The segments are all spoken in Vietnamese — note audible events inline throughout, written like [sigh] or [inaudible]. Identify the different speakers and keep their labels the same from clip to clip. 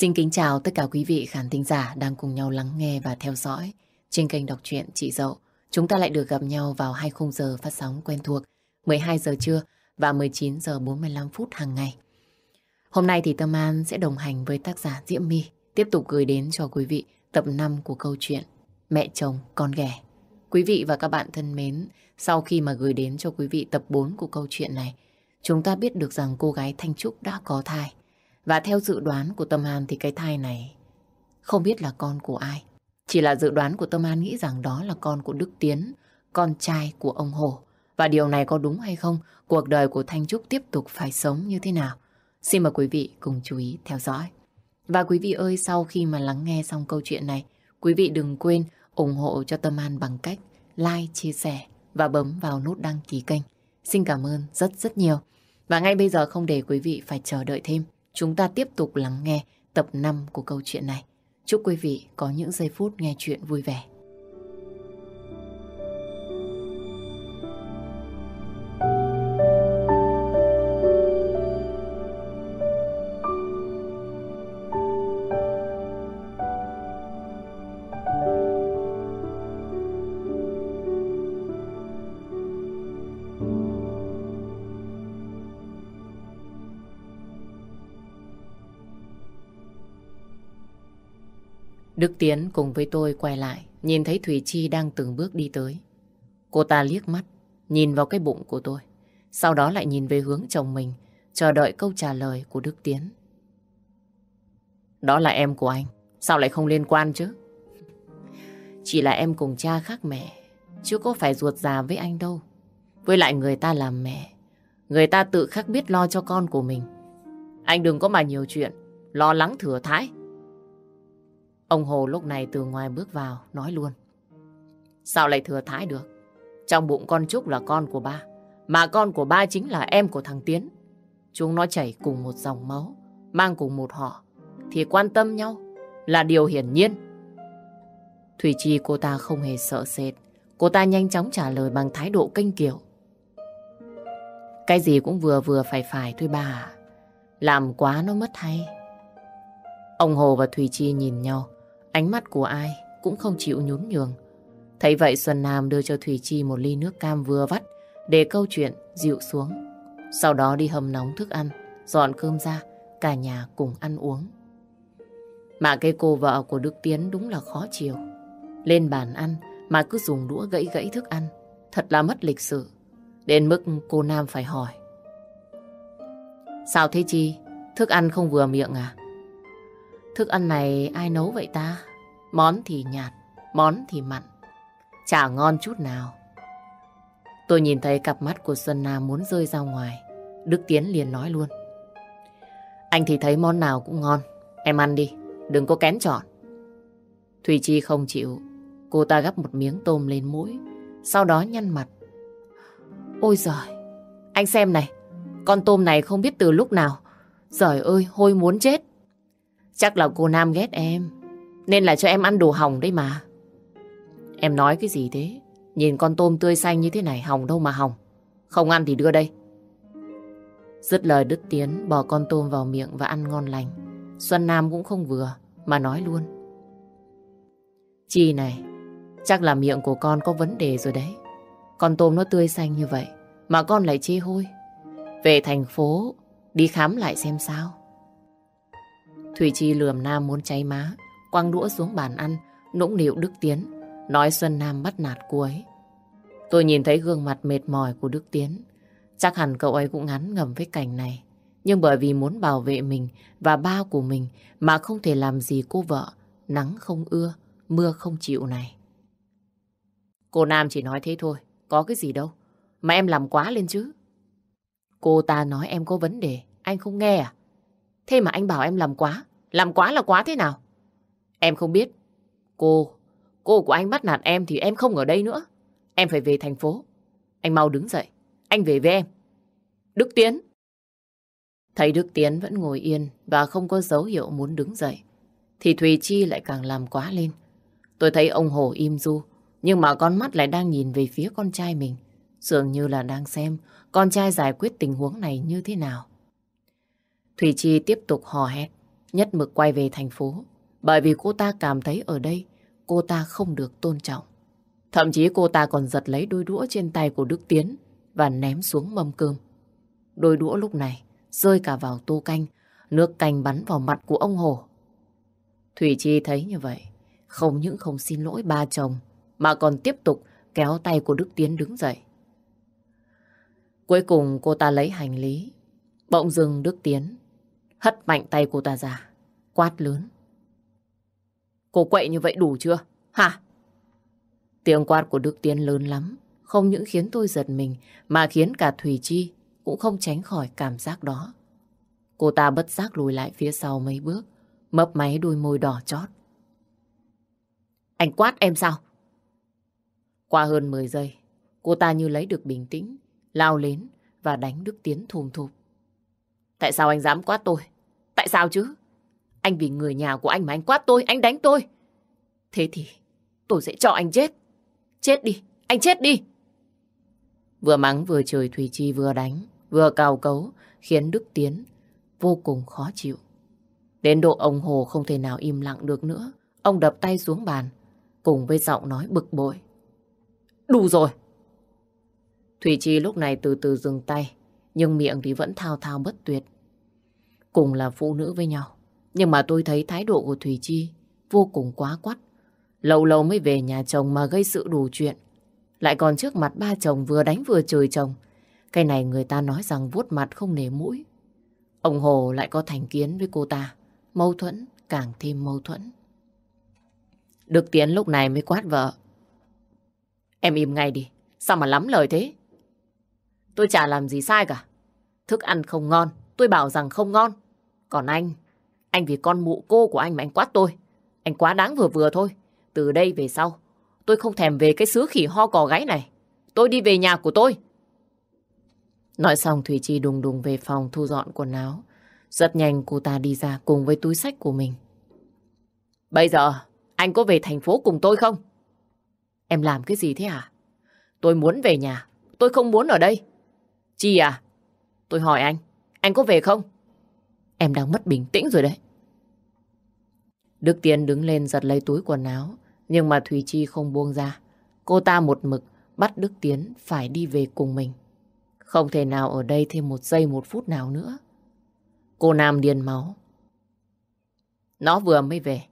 Speaker 1: Xin kính chào tất cả quý vị khán thính giả đang cùng nhau lắng nghe và theo dõi trên kênh đọc truyện Chị Dậu. Chúng ta lại được gặp nhau vào hai khung giờ phát sóng quen thuộc 12 giờ trưa và 19 giờ 45 phút hàng ngày. Hôm nay thì Tâm An sẽ đồng hành với tác giả Diễm My tiếp tục gửi đến cho quý vị tập 5 của câu chuyện Mẹ chồng con ghẻ. Quý vị và các bạn thân mến, sau khi mà gửi đến cho quý vị tập 4 của câu chuyện này, chúng ta biết được rằng cô gái Thanh Trúc đã có thai. Và theo dự đoán của Tâm An thì cái thai này không biết là con của ai. Chỉ là dự đoán của Tâm An nghĩ rằng đó là con của Đức Tiến, con trai của ông Hồ. Và điều này có đúng hay không? Cuộc đời của Thanh Trúc tiếp tục phải sống như thế nào? Xin mời quý vị cùng chú ý theo dõi. Và quý vị ơi, sau khi mà lắng nghe xong câu chuyện này, quý vị đừng quên ủng hộ cho Tâm An bằng cách like, chia sẻ và bấm vào nút đăng ký kênh. Xin cảm ơn rất rất nhiều. Và ngay bây giờ không để quý vị phải chờ đợi thêm, chúng ta tiếp tục lắng nghe tập 5 của câu chuyện này. Chúc quý vị có những giây phút nghe chuyện vui vẻ. Đức Tiến cùng với tôi quay lại, nhìn thấy Thủy Chi đang từng bước đi tới. Cô ta liếc mắt, nhìn vào cái bụng của tôi, sau đó lại nhìn về hướng chồng mình, chờ đợi câu trả lời của Đức Tiến. Đó là em của anh, sao lại không liên quan chứ? Chỉ là em cùng cha khác mẹ, chứ có phải ruột già với anh đâu. Với lại người ta làm mẹ, người ta tự khắc biết lo cho con của mình. Anh đừng có mà nhiều chuyện, lo lắng thừa thái. Ông Hồ lúc này từ ngoài bước vào, nói luôn. Sao lại thừa thái được? Trong bụng con Trúc là con của ba, mà con của ba chính là em của thằng Tiến. Chúng nó chảy cùng một dòng máu, mang cùng một họ, thì quan tâm nhau là điều hiển nhiên. Thủy Chi cô ta không hề sợ sệt, cô ta nhanh chóng trả lời bằng thái độ kênh kiểu. Cái gì cũng vừa vừa phải phải thôi bà Làm quá nó mất hay. Ông Hồ và Thủy Chi nhìn nhau, Ánh mắt của ai cũng không chịu nhún nhường. Thấy vậy Xuân Nam đưa cho Thủy Chi một ly nước cam vừa vắt để câu chuyện dịu xuống. Sau đó đi hầm nóng thức ăn, dọn cơm ra, cả nhà cùng ăn uống. Mà cái cô vợ của Đức Tiến đúng là khó chịu. Lên bàn ăn mà cứ dùng đũa gãy gãy thức ăn. Thật là mất lịch sự. Đến mức cô Nam phải hỏi. Sao thế Chi? Thức ăn không vừa miệng à? Thức ăn này ai nấu vậy ta? Món thì nhạt, món thì mặn. Chả ngon chút nào. Tôi nhìn thấy cặp mắt của Xuân Nam muốn rơi ra ngoài. Đức Tiến liền nói luôn. Anh thì thấy món nào cũng ngon. Em ăn đi, đừng có kén chọn. Thùy Chi không chịu. Cô ta gắp một miếng tôm lên mũi. Sau đó nhăn mặt. Ôi giời, anh xem này. Con tôm này không biết từ lúc nào. Giời ơi, hôi muốn chết. Chắc là cô Nam ghét em. Nên là cho em ăn đồ hỏng đấy mà. Em nói cái gì thế? Nhìn con tôm tươi xanh như thế này hỏng đâu mà hỏng. Không ăn thì đưa đây. Dứt lời Đức Tiến bỏ con tôm vào miệng và ăn ngon lành. Xuân Nam cũng không vừa mà nói luôn. Chi này, chắc là miệng của con có vấn đề rồi đấy. Con tôm nó tươi xanh như vậy mà con lại chê hôi. Về thành phố đi khám lại xem sao. Thủy Chi lườm Nam muốn cháy má, quăng đũa xuống bàn ăn, nũng nịu Đức Tiến, nói Xuân Nam bắt nạt cô ấy. Tôi nhìn thấy gương mặt mệt mỏi của Đức Tiến. Chắc hẳn cậu ấy cũng ngắn ngầm với cảnh này. Nhưng bởi vì muốn bảo vệ mình và ba của mình mà không thể làm gì cô vợ, nắng không ưa, mưa không chịu này. Cô Nam chỉ nói thế thôi, có cái gì đâu. Mà em làm quá lên chứ. Cô ta nói em có vấn đề, anh không nghe à? Thế mà anh bảo em làm quá. Làm quá là quá thế nào? Em không biết. Cô, cô của anh bắt nạt em thì em không ở đây nữa. Em phải về thành phố. Anh mau đứng dậy. Anh về với em. Đức Tiến. Thấy Đức Tiến vẫn ngồi yên và không có dấu hiệu muốn đứng dậy. Thì Thùy Chi lại càng làm quá lên. Tôi thấy ông Hồ im du. Nhưng mà con mắt lại đang nhìn về phía con trai mình. Dường như là đang xem con trai giải quyết tình huống này như thế nào. Thủy Chi tiếp tục hò hét. nhất mực quay về thành phố. Bởi vì cô ta cảm thấy ở đây cô ta không được tôn trọng. Thậm chí cô ta còn giật lấy đôi đũa trên tay của Đức Tiến và ném xuống mâm cơm. Đôi đũa lúc này rơi cả vào tô canh, nước canh bắn vào mặt của ông Hồ. Thủy Chi thấy như vậy, không những không xin lỗi ba chồng, mà còn tiếp tục kéo tay của Đức Tiến đứng dậy. Cuối cùng cô ta lấy hành lý, bỗng dưng Đức Tiến hất mạnh tay cô ta ra, quát lớn. Cô quậy như vậy đủ chưa? Hả? Tiếng quát của Đức Tiến lớn lắm, không những khiến tôi giật mình mà khiến cả Thùy Chi cũng không tránh khỏi cảm giác đó. Cô ta bất giác lùi lại phía sau mấy bước, mấp máy đôi môi đỏ chót. Anh quát em sao? Qua hơn 10 giây, cô ta như lấy được bình tĩnh, lao lên và đánh Đức Tiến thùm thụp. Tại sao anh dám quát tôi? Tại sao chứ? Anh vì người nhà của anh mà anh quát tôi, anh đánh tôi. Thế thì tôi sẽ cho anh chết. Chết đi, anh chết đi. Vừa mắng vừa chửi Thùy Chi vừa đánh, vừa cào cấu, khiến Đức Tiến vô cùng khó chịu. Đến độ ông Hồ không thể nào im lặng được nữa. Ông đập tay xuống bàn, cùng với giọng nói bực bội. Đủ rồi! Thủy Chi lúc này từ từ dừng tay, nhưng miệng thì vẫn thao thao bất tuyệt. Cùng là phụ nữ với nhau, nhưng mà tôi thấy thái độ của Thủy Chi vô cùng quá quắt. Lâu lâu mới về nhà chồng mà gây sự đủ chuyện. Lại còn trước mặt ba chồng vừa đánh vừa chửi chồng. Cái này người ta nói rằng vuốt mặt không nể mũi. Ông Hồ lại có thành kiến với cô ta. Mâu thuẫn càng thêm mâu thuẫn. Đức Tiến lúc này mới quát vợ. Em im ngay đi. Sao mà lắm lời thế? Tôi chả làm gì sai cả. Thức ăn không ngon. Tôi bảo rằng không ngon. Còn anh, anh vì con mụ cô của anh mà anh quát tôi. Anh quá đáng vừa vừa thôi. Từ đây về sau, tôi không thèm về cái xứ khỉ ho cò gáy này. Tôi đi về nhà của tôi. Nói xong Thủy Chi đùng đùng về phòng thu dọn quần áo. Rất nhanh cô ta đi ra cùng với túi sách của mình. Bây giờ, anh có về thành phố cùng tôi không? Em làm cái gì thế à? Tôi muốn về nhà, tôi không muốn ở đây. Chi à? Tôi hỏi anh, anh có về không? Em đang mất bình tĩnh rồi đấy. Đức Tiến đứng lên giật lấy túi quần áo, nhưng mà Thùy Chi không buông ra. Cô ta một mực bắt Đức Tiến phải đi về cùng mình. Không thể nào ở đây thêm một giây một phút nào nữa. Cô Nam điên máu. Nó vừa mới về,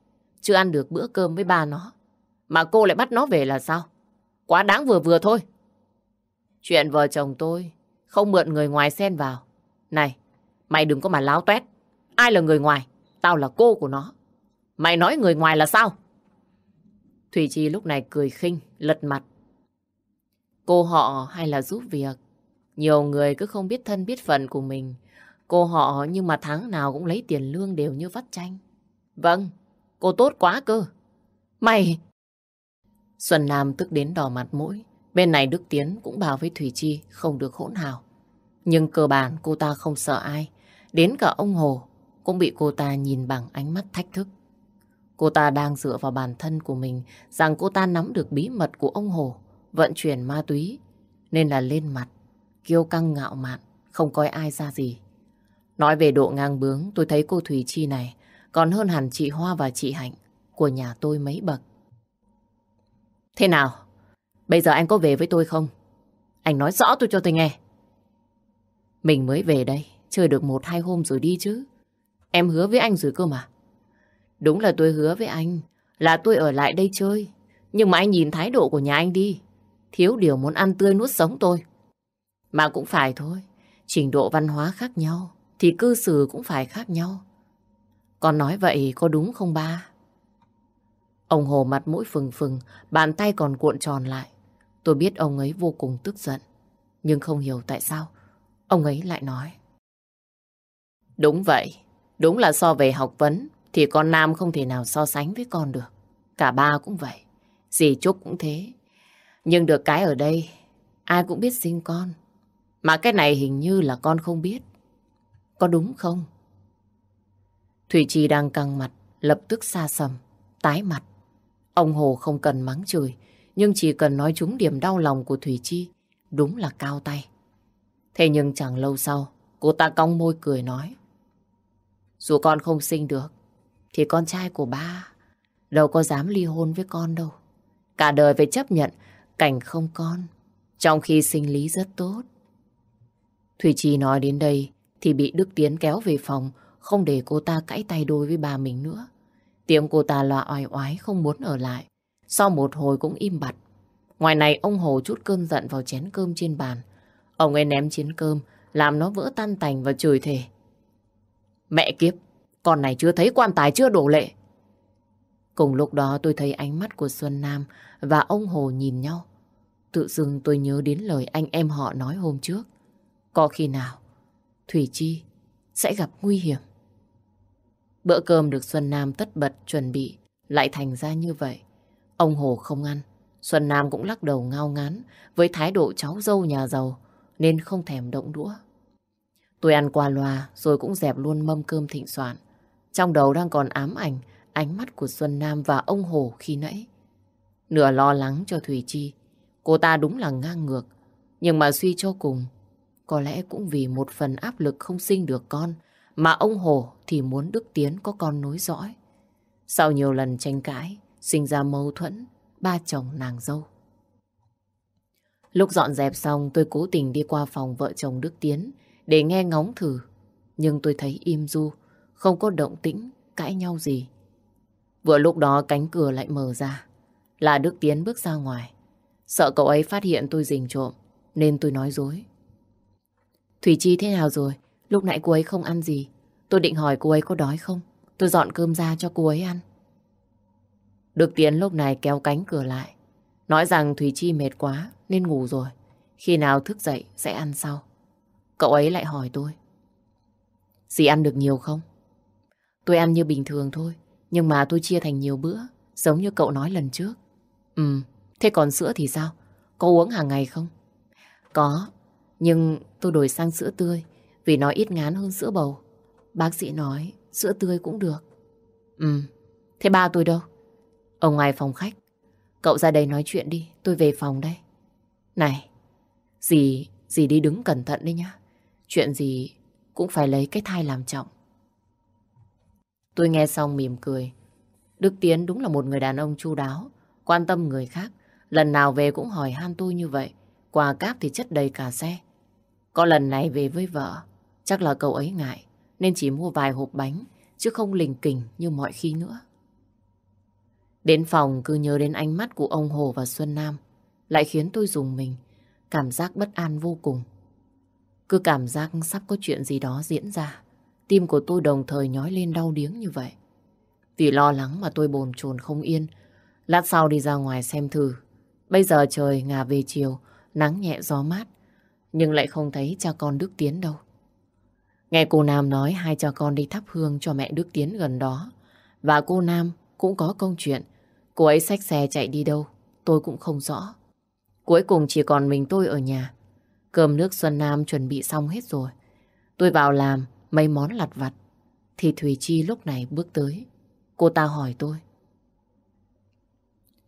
Speaker 1: chưa ăn được bữa cơm với ba nó. Mà cô lại bắt nó về là sao? Quá đáng vừa vừa thôi. Chuyện vợ chồng tôi không mượn người ngoài xen vào. Này, mày đừng có mà láo toét. Ai là người ngoài? Tao là cô của nó. Mày nói người ngoài là sao? Thủy Chi lúc này cười khinh, lật mặt. Cô họ hay là giúp việc? Nhiều người cứ không biết thân biết phận của mình. Cô họ nhưng mà tháng nào cũng lấy tiền lương đều như vắt chanh. Vâng, cô tốt quá cơ. Mày... Xuân Nam tức đến đỏ mặt mũi. Bên này Đức Tiến cũng bảo với Thủy Chi không được hỗn hào. Nhưng cơ bản cô ta không sợ ai. Đến cả ông Hồ cũng bị cô ta nhìn bằng ánh mắt thách thức. Cô ta đang dựa vào bản thân của mình rằng cô ta nắm được bí mật của ông Hồ, vận chuyển ma túy, nên là lên mặt, kiêu căng ngạo mạn, không coi ai ra gì. Nói về độ ngang bướng, tôi thấy cô Thủy Chi này còn hơn hẳn chị Hoa và chị Hạnh của nhà tôi mấy bậc. Thế nào? Bây giờ anh có về với tôi không? Anh nói rõ tôi cho tôi nghe. Mình mới về đây, chơi được một hai hôm rồi đi chứ. Em hứa với anh rồi cơ mà. Đúng là tôi hứa với anh là tôi ở lại đây chơi. Nhưng mà anh nhìn thái độ của nhà anh đi. Thiếu điều muốn ăn tươi nuốt sống tôi. Mà cũng phải thôi. Trình độ văn hóa khác nhau thì cư xử cũng phải khác nhau. Con nói vậy có đúng không ba? Ông Hồ mặt mũi phừng phừng, bàn tay còn cuộn tròn lại. Tôi biết ông ấy vô cùng tức giận. Nhưng không hiểu tại sao ông ấy lại nói. Đúng vậy, đúng là so về học vấn thì con Nam không thể nào so sánh với con được. Cả ba cũng vậy. Dì Trúc cũng thế. Nhưng được cái ở đây, ai cũng biết sinh con. Mà cái này hình như là con không biết. Có đúng không? Thủy Trì đang căng mặt, lập tức xa sầm, tái mặt. Ông Hồ không cần mắng chửi, nhưng chỉ cần nói trúng điểm đau lòng của Thủy Chi, đúng là cao tay. Thế nhưng chẳng lâu sau, cô ta cong môi cười nói. Dù con không sinh được, thì con trai của ba đâu có dám ly hôn với con đâu. Cả đời phải chấp nhận cảnh không con, trong khi sinh lý rất tốt. Thủy Trì nói đến đây thì bị Đức Tiến kéo về phòng, không để cô ta cãi tay đôi với bà mình nữa. Tiếng cô ta loa oai oái không muốn ở lại. Sau một hồi cũng im bặt. Ngoài này ông Hồ chút cơn giận vào chén cơm trên bàn. Ông ấy ném chén cơm, làm nó vỡ tan tành và chửi thề. Mẹ kiếp, con này chưa thấy quan tài chưa đổ lệ. Cùng lúc đó tôi thấy ánh mắt của Xuân Nam và ông Hồ nhìn nhau. Tự dưng tôi nhớ đến lời anh em họ nói hôm trước. Có khi nào Thủy Chi sẽ gặp nguy hiểm. Bữa cơm được Xuân Nam tất bật chuẩn bị lại thành ra như vậy. Ông Hồ không ăn. Xuân Nam cũng lắc đầu ngao ngán với thái độ cháu dâu nhà giàu nên không thèm động đũa. Tôi ăn qua loa rồi cũng dẹp luôn mâm cơm thịnh soạn. Trong đầu đang còn ám ảnh ánh mắt của Xuân Nam và ông Hồ khi nãy. Nửa lo lắng cho Thủy Chi. Cô ta đúng là ngang ngược. Nhưng mà suy cho cùng, có lẽ cũng vì một phần áp lực không sinh được con, mà ông Hồ thì muốn Đức Tiến có con nối dõi. Sau nhiều lần tranh cãi, sinh ra mâu thuẫn, ba chồng nàng dâu. Lúc dọn dẹp xong tôi cố tình đi qua phòng vợ chồng Đức Tiến để nghe ngóng thử. Nhưng tôi thấy im du, không có động tĩnh, cãi nhau gì. Vừa lúc đó cánh cửa lại mở ra. Là Đức Tiến bước ra ngoài. Sợ cậu ấy phát hiện tôi rình trộm, nên tôi nói dối. Thủy Chi thế nào rồi? Lúc nãy cô ấy không ăn gì. Tôi định hỏi cô ấy có đói không? Tôi dọn cơm ra cho cô ấy ăn. Đức Tiến lúc này kéo cánh cửa lại. Nói rằng Thủy Chi mệt quá nên ngủ rồi. Khi nào thức dậy sẽ ăn sau. Cậu ấy lại hỏi tôi. Dì ăn được nhiều không? Tôi ăn như bình thường thôi. Nhưng mà tôi chia thành nhiều bữa. Giống như cậu nói lần trước. Ừ, thế còn sữa thì sao? Có uống hàng ngày không? Có, nhưng tôi đổi sang sữa tươi vì nó ít ngán hơn sữa bầu. Bác sĩ nói sữa tươi cũng được. Ừ, thế ba tôi đâu? Ở ngoài phòng khách. Cậu ra đây nói chuyện đi, tôi về phòng đây. Này, dì, dì đi đứng cẩn thận đấy nhá. Chuyện gì cũng phải lấy cái thai làm trọng. Tôi nghe xong mỉm cười. Đức Tiến đúng là một người đàn ông chu đáo, quan tâm người khác. Lần nào về cũng hỏi han tôi như vậy. Quà cáp thì chất đầy cả xe. Có lần này về với vợ, chắc là cậu ấy ngại, nên chỉ mua vài hộp bánh, chứ không lình kình như mọi khi nữa. Đến phòng cứ nhớ đến ánh mắt của ông Hồ và Xuân Nam, lại khiến tôi dùng mình, cảm giác bất an vô cùng. Cứ cảm giác sắp có chuyện gì đó diễn ra, tim của tôi đồng thời nhói lên đau điếng như vậy. Vì lo lắng mà tôi bồn chồn không yên, lát sau đi ra ngoài xem thử. Bây giờ trời ngả về chiều, nắng nhẹ gió mát, nhưng lại không thấy cha con Đức Tiến đâu. Nghe cô Nam nói hai cha con đi thắp hương cho mẹ Đức Tiến gần đó. Và cô Nam cũng có công chuyện. Cô ấy xách xe chạy đi đâu, tôi cũng không rõ. Cuối cùng chỉ còn mình tôi ở nhà. Cơm nước Xuân Nam chuẩn bị xong hết rồi. Tôi vào làm, mấy món lặt vặt. Thì Thùy Chi lúc này bước tới. Cô ta hỏi tôi.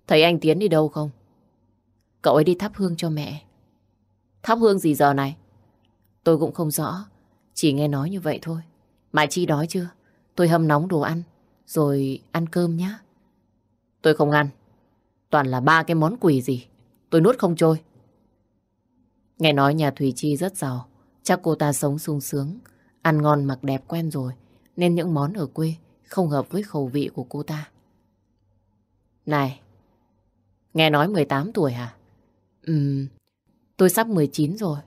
Speaker 1: Thấy anh Tiến đi đâu không? Cậu ấy đi thắp hương cho mẹ. Thắp hương gì giờ này? Tôi cũng không rõ. Chỉ nghe nói như vậy thôi. Mà Chi đói chưa? Tôi hâm nóng đồ ăn. Rồi ăn cơm nhá. Tôi không ăn. Toàn là ba cái món quỷ gì. Tôi nuốt không trôi. Nghe nói nhà Thùy Chi rất giàu. Chắc cô ta sống sung sướng. Ăn ngon mặc đẹp quen rồi. Nên những món ở quê không hợp với khẩu vị của cô ta. Này, nghe nói 18 tuổi hả? Ừm, Tôi sắp 19 rồi.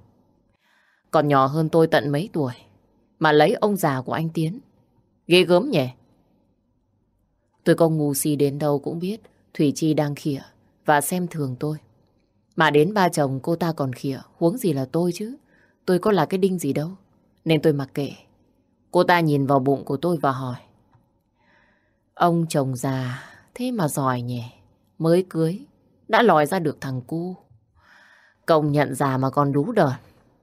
Speaker 1: Còn nhỏ hơn tôi tận mấy tuổi. Mà lấy ông già của anh Tiến. Ghê gớm nhỉ? Tôi có ngu si đến đâu cũng biết Thủy Chi đang khịa và xem thường tôi. Mà đến ba chồng cô ta còn khịa, huống gì là tôi chứ. Tôi có là cái đinh gì đâu. Nên tôi mặc kệ. Cô ta nhìn vào bụng của tôi và hỏi. Ông chồng già, thế mà giỏi nhỉ. Mới cưới, đã lòi ra được thằng cu. Công nhận già mà còn đú đợt.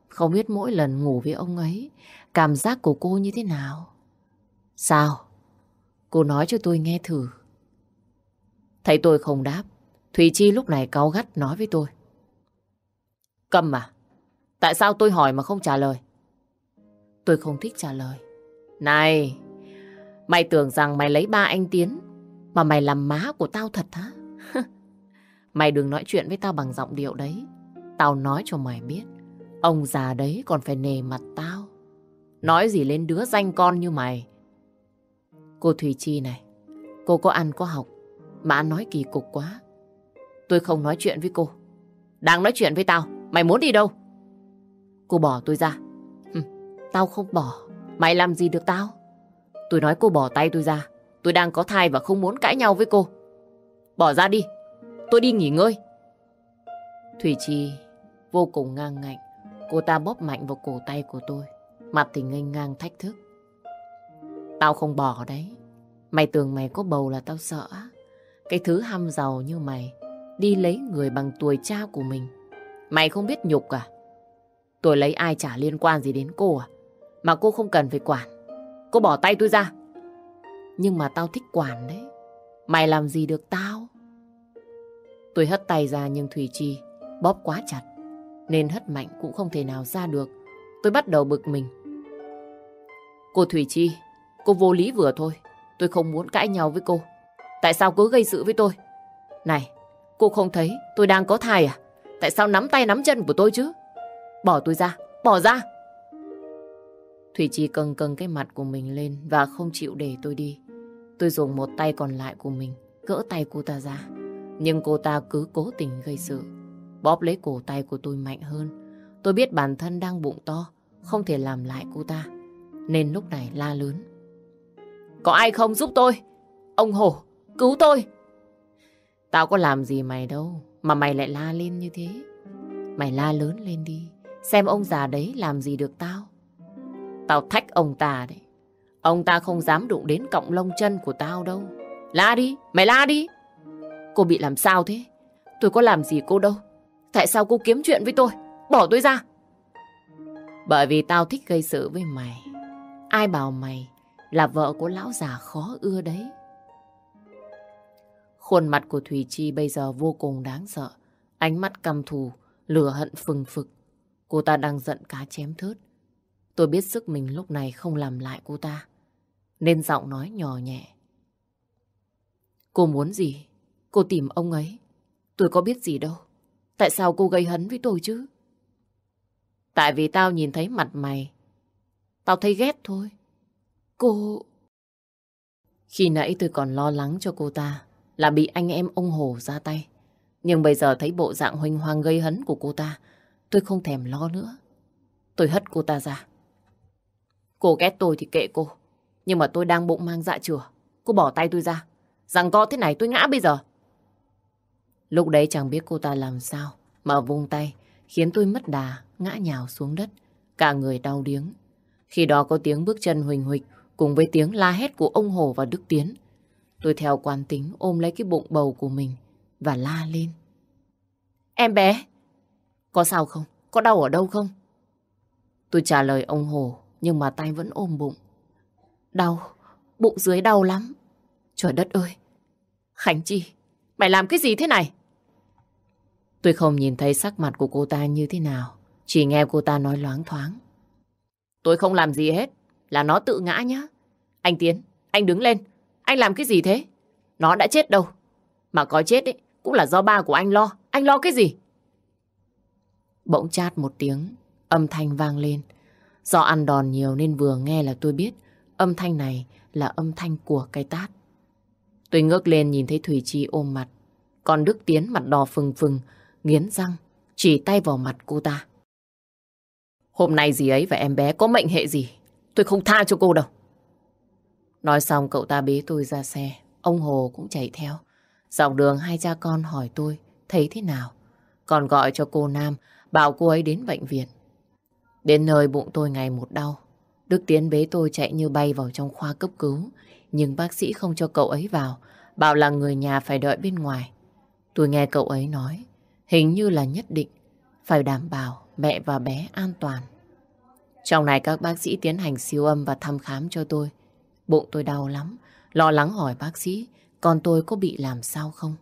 Speaker 1: Không biết mỗi lần ngủ với ông ấy, cảm giác của cô như thế nào? Sao? Cô nói cho tôi nghe thử. Thấy tôi không đáp, Thùy Chi lúc này cáu gắt nói với tôi. Cầm à? Tại sao tôi hỏi mà không trả lời? Tôi không thích trả lời. Này, Mày tưởng rằng mày lấy ba anh Tiến mà mày làm má của tao thật hả? [laughs] mày đừng nói chuyện với tao bằng giọng điệu đấy. Tao nói cho mày biết. Ông già đấy còn phải nề mặt tao. Nói gì lên đứa danh con như mày. Cô Thùy Chi này, cô có ăn có học, mà ăn nói kỳ cục quá. Tôi không nói chuyện với cô. Đang nói chuyện với tao, mày muốn đi đâu? Cô bỏ tôi ra. Tao không bỏ, mày làm gì được tao? Tôi nói cô bỏ tay tôi ra. Tôi đang có thai và không muốn cãi nhau với cô. Bỏ ra đi, tôi đi nghỉ ngơi. Thủy Trì vô cùng ngang ngạnh. Cô ta bóp mạnh vào cổ tay của tôi. Mặt thì nghênh ngang thách thức. Tao không bỏ đấy. Mày tưởng mày có bầu là tao sợ Cái thứ ham giàu như mày đi lấy người bằng tuổi cha của mình. Mày không biết nhục à? Tôi lấy ai chả liên quan gì đến cô à? Mà cô không cần phải quản. Cô bỏ tay tôi ra. Nhưng mà tao thích quản đấy. Mày làm gì được tao? Tôi hất tay ra nhưng Thùy Chi bóp quá chặt. Nên hất mạnh cũng không thể nào ra được. Tôi bắt đầu bực mình. Cô Thùy Chi, cô vô lý vừa thôi. Tôi không muốn cãi nhau với cô. Tại sao cứ gây sự với tôi? Này, cô không thấy tôi đang có thai à? Tại sao nắm tay nắm chân của tôi chứ? Bỏ tôi ra, bỏ ra. Thủy Chi cần cần cái mặt của mình lên và không chịu để tôi đi. Tôi dùng một tay còn lại của mình gỡ tay cô ta ra. Nhưng cô ta cứ cố tình gây sự. Bóp lấy cổ tay của tôi mạnh hơn. Tôi biết bản thân đang bụng to, không thể làm lại cô ta. Nên lúc này la lớn. Có ai không giúp tôi? Ông Hổ, cứu tôi! Tao có làm gì mày đâu, mà mày lại la lên như thế. Mày la lớn lên đi, xem ông già đấy làm gì được tao. Tao thách ông ta đấy. Ông ta không dám đụng đến cọng lông chân của tao đâu. La đi, mày la đi. Cô bị làm sao thế? Tôi có làm gì cô đâu. Tại sao cô kiếm chuyện với tôi? Bỏ tôi ra. Bởi vì tao thích gây sự với mày. Ai bảo mày là vợ của lão già khó ưa đấy. Khuôn mặt của Thùy Chi bây giờ vô cùng đáng sợ. Ánh mắt căm thù, lửa hận phừng phực. Cô ta đang giận cá chém thớt. Tôi biết sức mình lúc này không làm lại cô ta. Nên giọng nói nhỏ nhẹ. Cô muốn gì? Cô tìm ông ấy. Tôi có biết gì đâu. Tại sao cô gây hấn với tôi chứ? Tại vì tao nhìn thấy mặt mày. Tao thấy ghét thôi. Cô... Khi nãy tôi còn lo lắng cho cô ta là bị anh em ông Hồ ra tay. Nhưng bây giờ thấy bộ dạng huynh hoang gây hấn của cô ta, tôi không thèm lo nữa. Tôi hất cô ta ra. Cô ghét tôi thì kệ cô. Nhưng mà tôi đang bụng mang dạ chửa. Cô bỏ tay tôi ra. Rằng co thế này tôi ngã bây giờ. Lúc đấy chẳng biết cô ta làm sao. Mà vung tay khiến tôi mất đà, ngã nhào xuống đất. Cả người đau điếng. Khi đó có tiếng bước chân huỳnh huỳnh cùng với tiếng la hét của ông Hồ và Đức Tiến. Tôi theo quán tính ôm lấy cái bụng bầu của mình và la lên. Em bé, có sao không? Có đau ở đâu không? Tôi trả lời ông Hồ nhưng mà tay vẫn ôm bụng. Đau, bụng dưới đau lắm. Trời đất ơi! Khánh Chi, mày làm cái gì thế này? Tôi không nhìn thấy sắc mặt của cô ta như thế nào. Chỉ nghe cô ta nói loáng thoáng. Tôi không làm gì hết. Là nó tự ngã nhá. Anh Tiến, anh đứng lên. Anh làm cái gì thế? Nó đã chết đâu. Mà có chết ấy, cũng là do ba của anh lo. Anh lo cái gì? Bỗng chát một tiếng, âm thanh vang lên. Do ăn đòn nhiều nên vừa nghe là tôi biết âm thanh này là âm thanh của cái tát. Tôi ngước lên nhìn thấy Thủy Chi ôm mặt. Còn Đức Tiến mặt đỏ phừng phừng, nghiến răng, chỉ tay vào mặt cô ta. Hôm nay gì ấy và em bé có mệnh hệ gì, tôi không tha cho cô đâu. Nói xong cậu ta bế tôi ra xe, ông Hồ cũng chạy theo. Dọc đường hai cha con hỏi tôi thấy thế nào. Còn gọi cho cô Nam, bảo cô ấy đến bệnh viện. Đến nơi bụng tôi ngày một đau. Đức Tiến bế tôi chạy như bay vào trong khoa cấp cứu. Nhưng bác sĩ không cho cậu ấy vào. Bảo là người nhà phải đợi bên ngoài. Tôi nghe cậu ấy nói. Hình như là nhất định. Phải đảm bảo mẹ và bé an toàn. Trong này các bác sĩ tiến hành siêu âm và thăm khám cho tôi. Bụng tôi đau lắm. Lo lắng hỏi bác sĩ. Con tôi có bị làm sao không?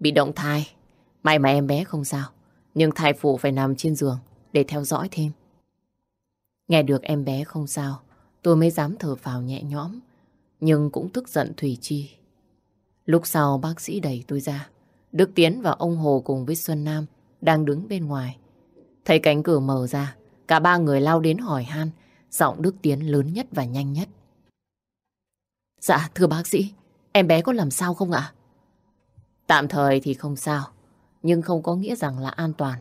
Speaker 1: Bị động thai. May mà em bé không sao. Nhưng thai phụ phải nằm trên giường để theo dõi thêm. Nghe được em bé không sao, tôi mới dám thở phào nhẹ nhõm, nhưng cũng tức giận Thủy Chi. Lúc sau bác sĩ đẩy tôi ra, Đức Tiến và ông Hồ cùng với Xuân Nam đang đứng bên ngoài. Thấy cánh cửa mở ra, cả ba người lao đến hỏi han, giọng Đức Tiến lớn nhất và nhanh nhất. Dạ, thưa bác sĩ, em bé có làm sao không ạ? Tạm thời thì không sao, nhưng không có nghĩa rằng là an toàn.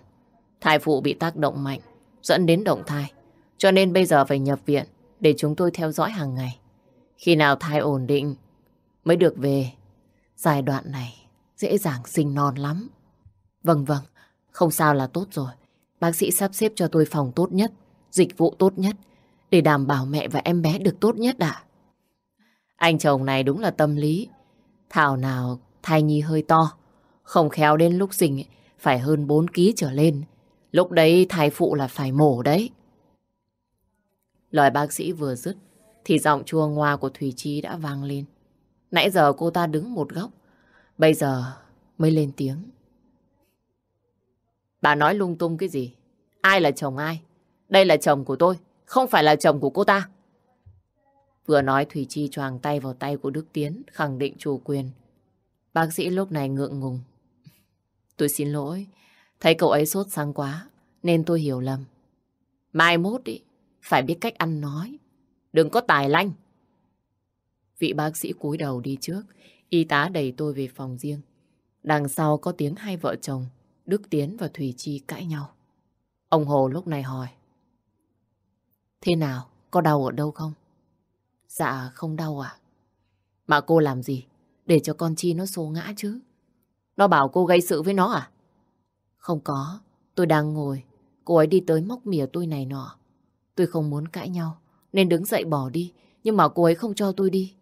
Speaker 1: Thai phụ bị tác động mạnh, dẫn đến động thai, cho nên bây giờ phải nhập viện để chúng tôi theo dõi hàng ngày. Khi nào thai ổn định mới được về. Giai đoạn này dễ dàng sinh non lắm. Vâng vâng, không sao là tốt rồi. Bác sĩ sắp xếp cho tôi phòng tốt nhất, dịch vụ tốt nhất để đảm bảo mẹ và em bé được tốt nhất ạ. Anh chồng này đúng là tâm lý. Thảo nào thai nhi hơi to, không khéo đến lúc sinh phải hơn 4 ký trở lên. Lúc đấy thai phụ là phải mổ đấy. Lời bác sĩ vừa dứt thì giọng chua ngoa của Thùy Chi đã vang lên. Nãy giờ cô ta đứng một góc, bây giờ mới lên tiếng. Bà nói lung tung cái gì? Ai là chồng ai? Đây là chồng của tôi, không phải là chồng của cô ta. Vừa nói Thủy Chi choàng tay vào tay của Đức Tiến, khẳng định chủ quyền. Bác sĩ lúc này ngượng ngùng. [laughs] Tôi xin lỗi, thấy cậu ấy sốt sáng quá, nên tôi hiểu lầm. Mai mốt ý, phải biết cách ăn nói, đừng có tài lanh. Vị bác sĩ cúi đầu đi trước, y tá đẩy tôi về phòng riêng. Đằng sau có tiếng hai vợ chồng, Đức Tiến và Thủy Chi cãi nhau. Ông Hồ lúc này hỏi. Thế nào, có đau ở đâu không? Dạ không đau à? Mà cô làm gì? Để cho con Chi nó xô ngã chứ. Nó bảo cô gây sự với nó à? Không có, tôi đang ngồi. Cô ấy đi tới móc mỉa tôi này nọ. Tôi không muốn cãi nhau, nên đứng dậy bỏ đi. Nhưng mà cô ấy không cho tôi đi.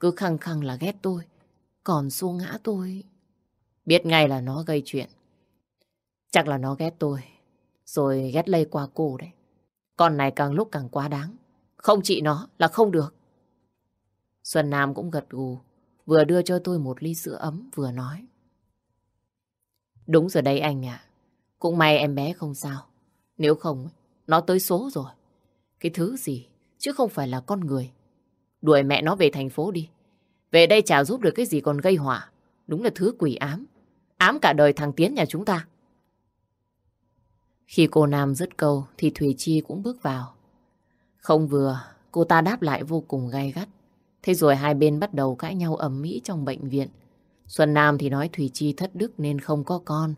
Speaker 1: Cứ khăng khăng là ghét tôi. Còn xô ngã tôi... Biết ngay là nó gây chuyện. Chắc là nó ghét tôi. Rồi ghét lây qua cô đấy. Con này càng lúc càng quá đáng. Không trị nó là không được. Xuân Nam cũng gật gù, vừa đưa cho tôi một ly sữa ấm vừa nói. Đúng rồi đây anh ạ. Cũng may em bé không sao. Nếu không, nó tới số rồi. Cái thứ gì, chứ không phải là con người. Đuổi mẹ nó về thành phố đi. Về đây chả giúp được cái gì còn gây họa. Đúng là thứ quỷ ám. Ám cả đời thằng Tiến nhà chúng ta. Khi cô Nam dứt câu thì Thùy Chi cũng bước vào. Không vừa, cô ta đáp lại vô cùng gay gắt. Thế rồi hai bên bắt đầu cãi nhau ầm mỹ trong bệnh viện. Xuân Nam thì nói Thùy Chi thất đức nên không có con.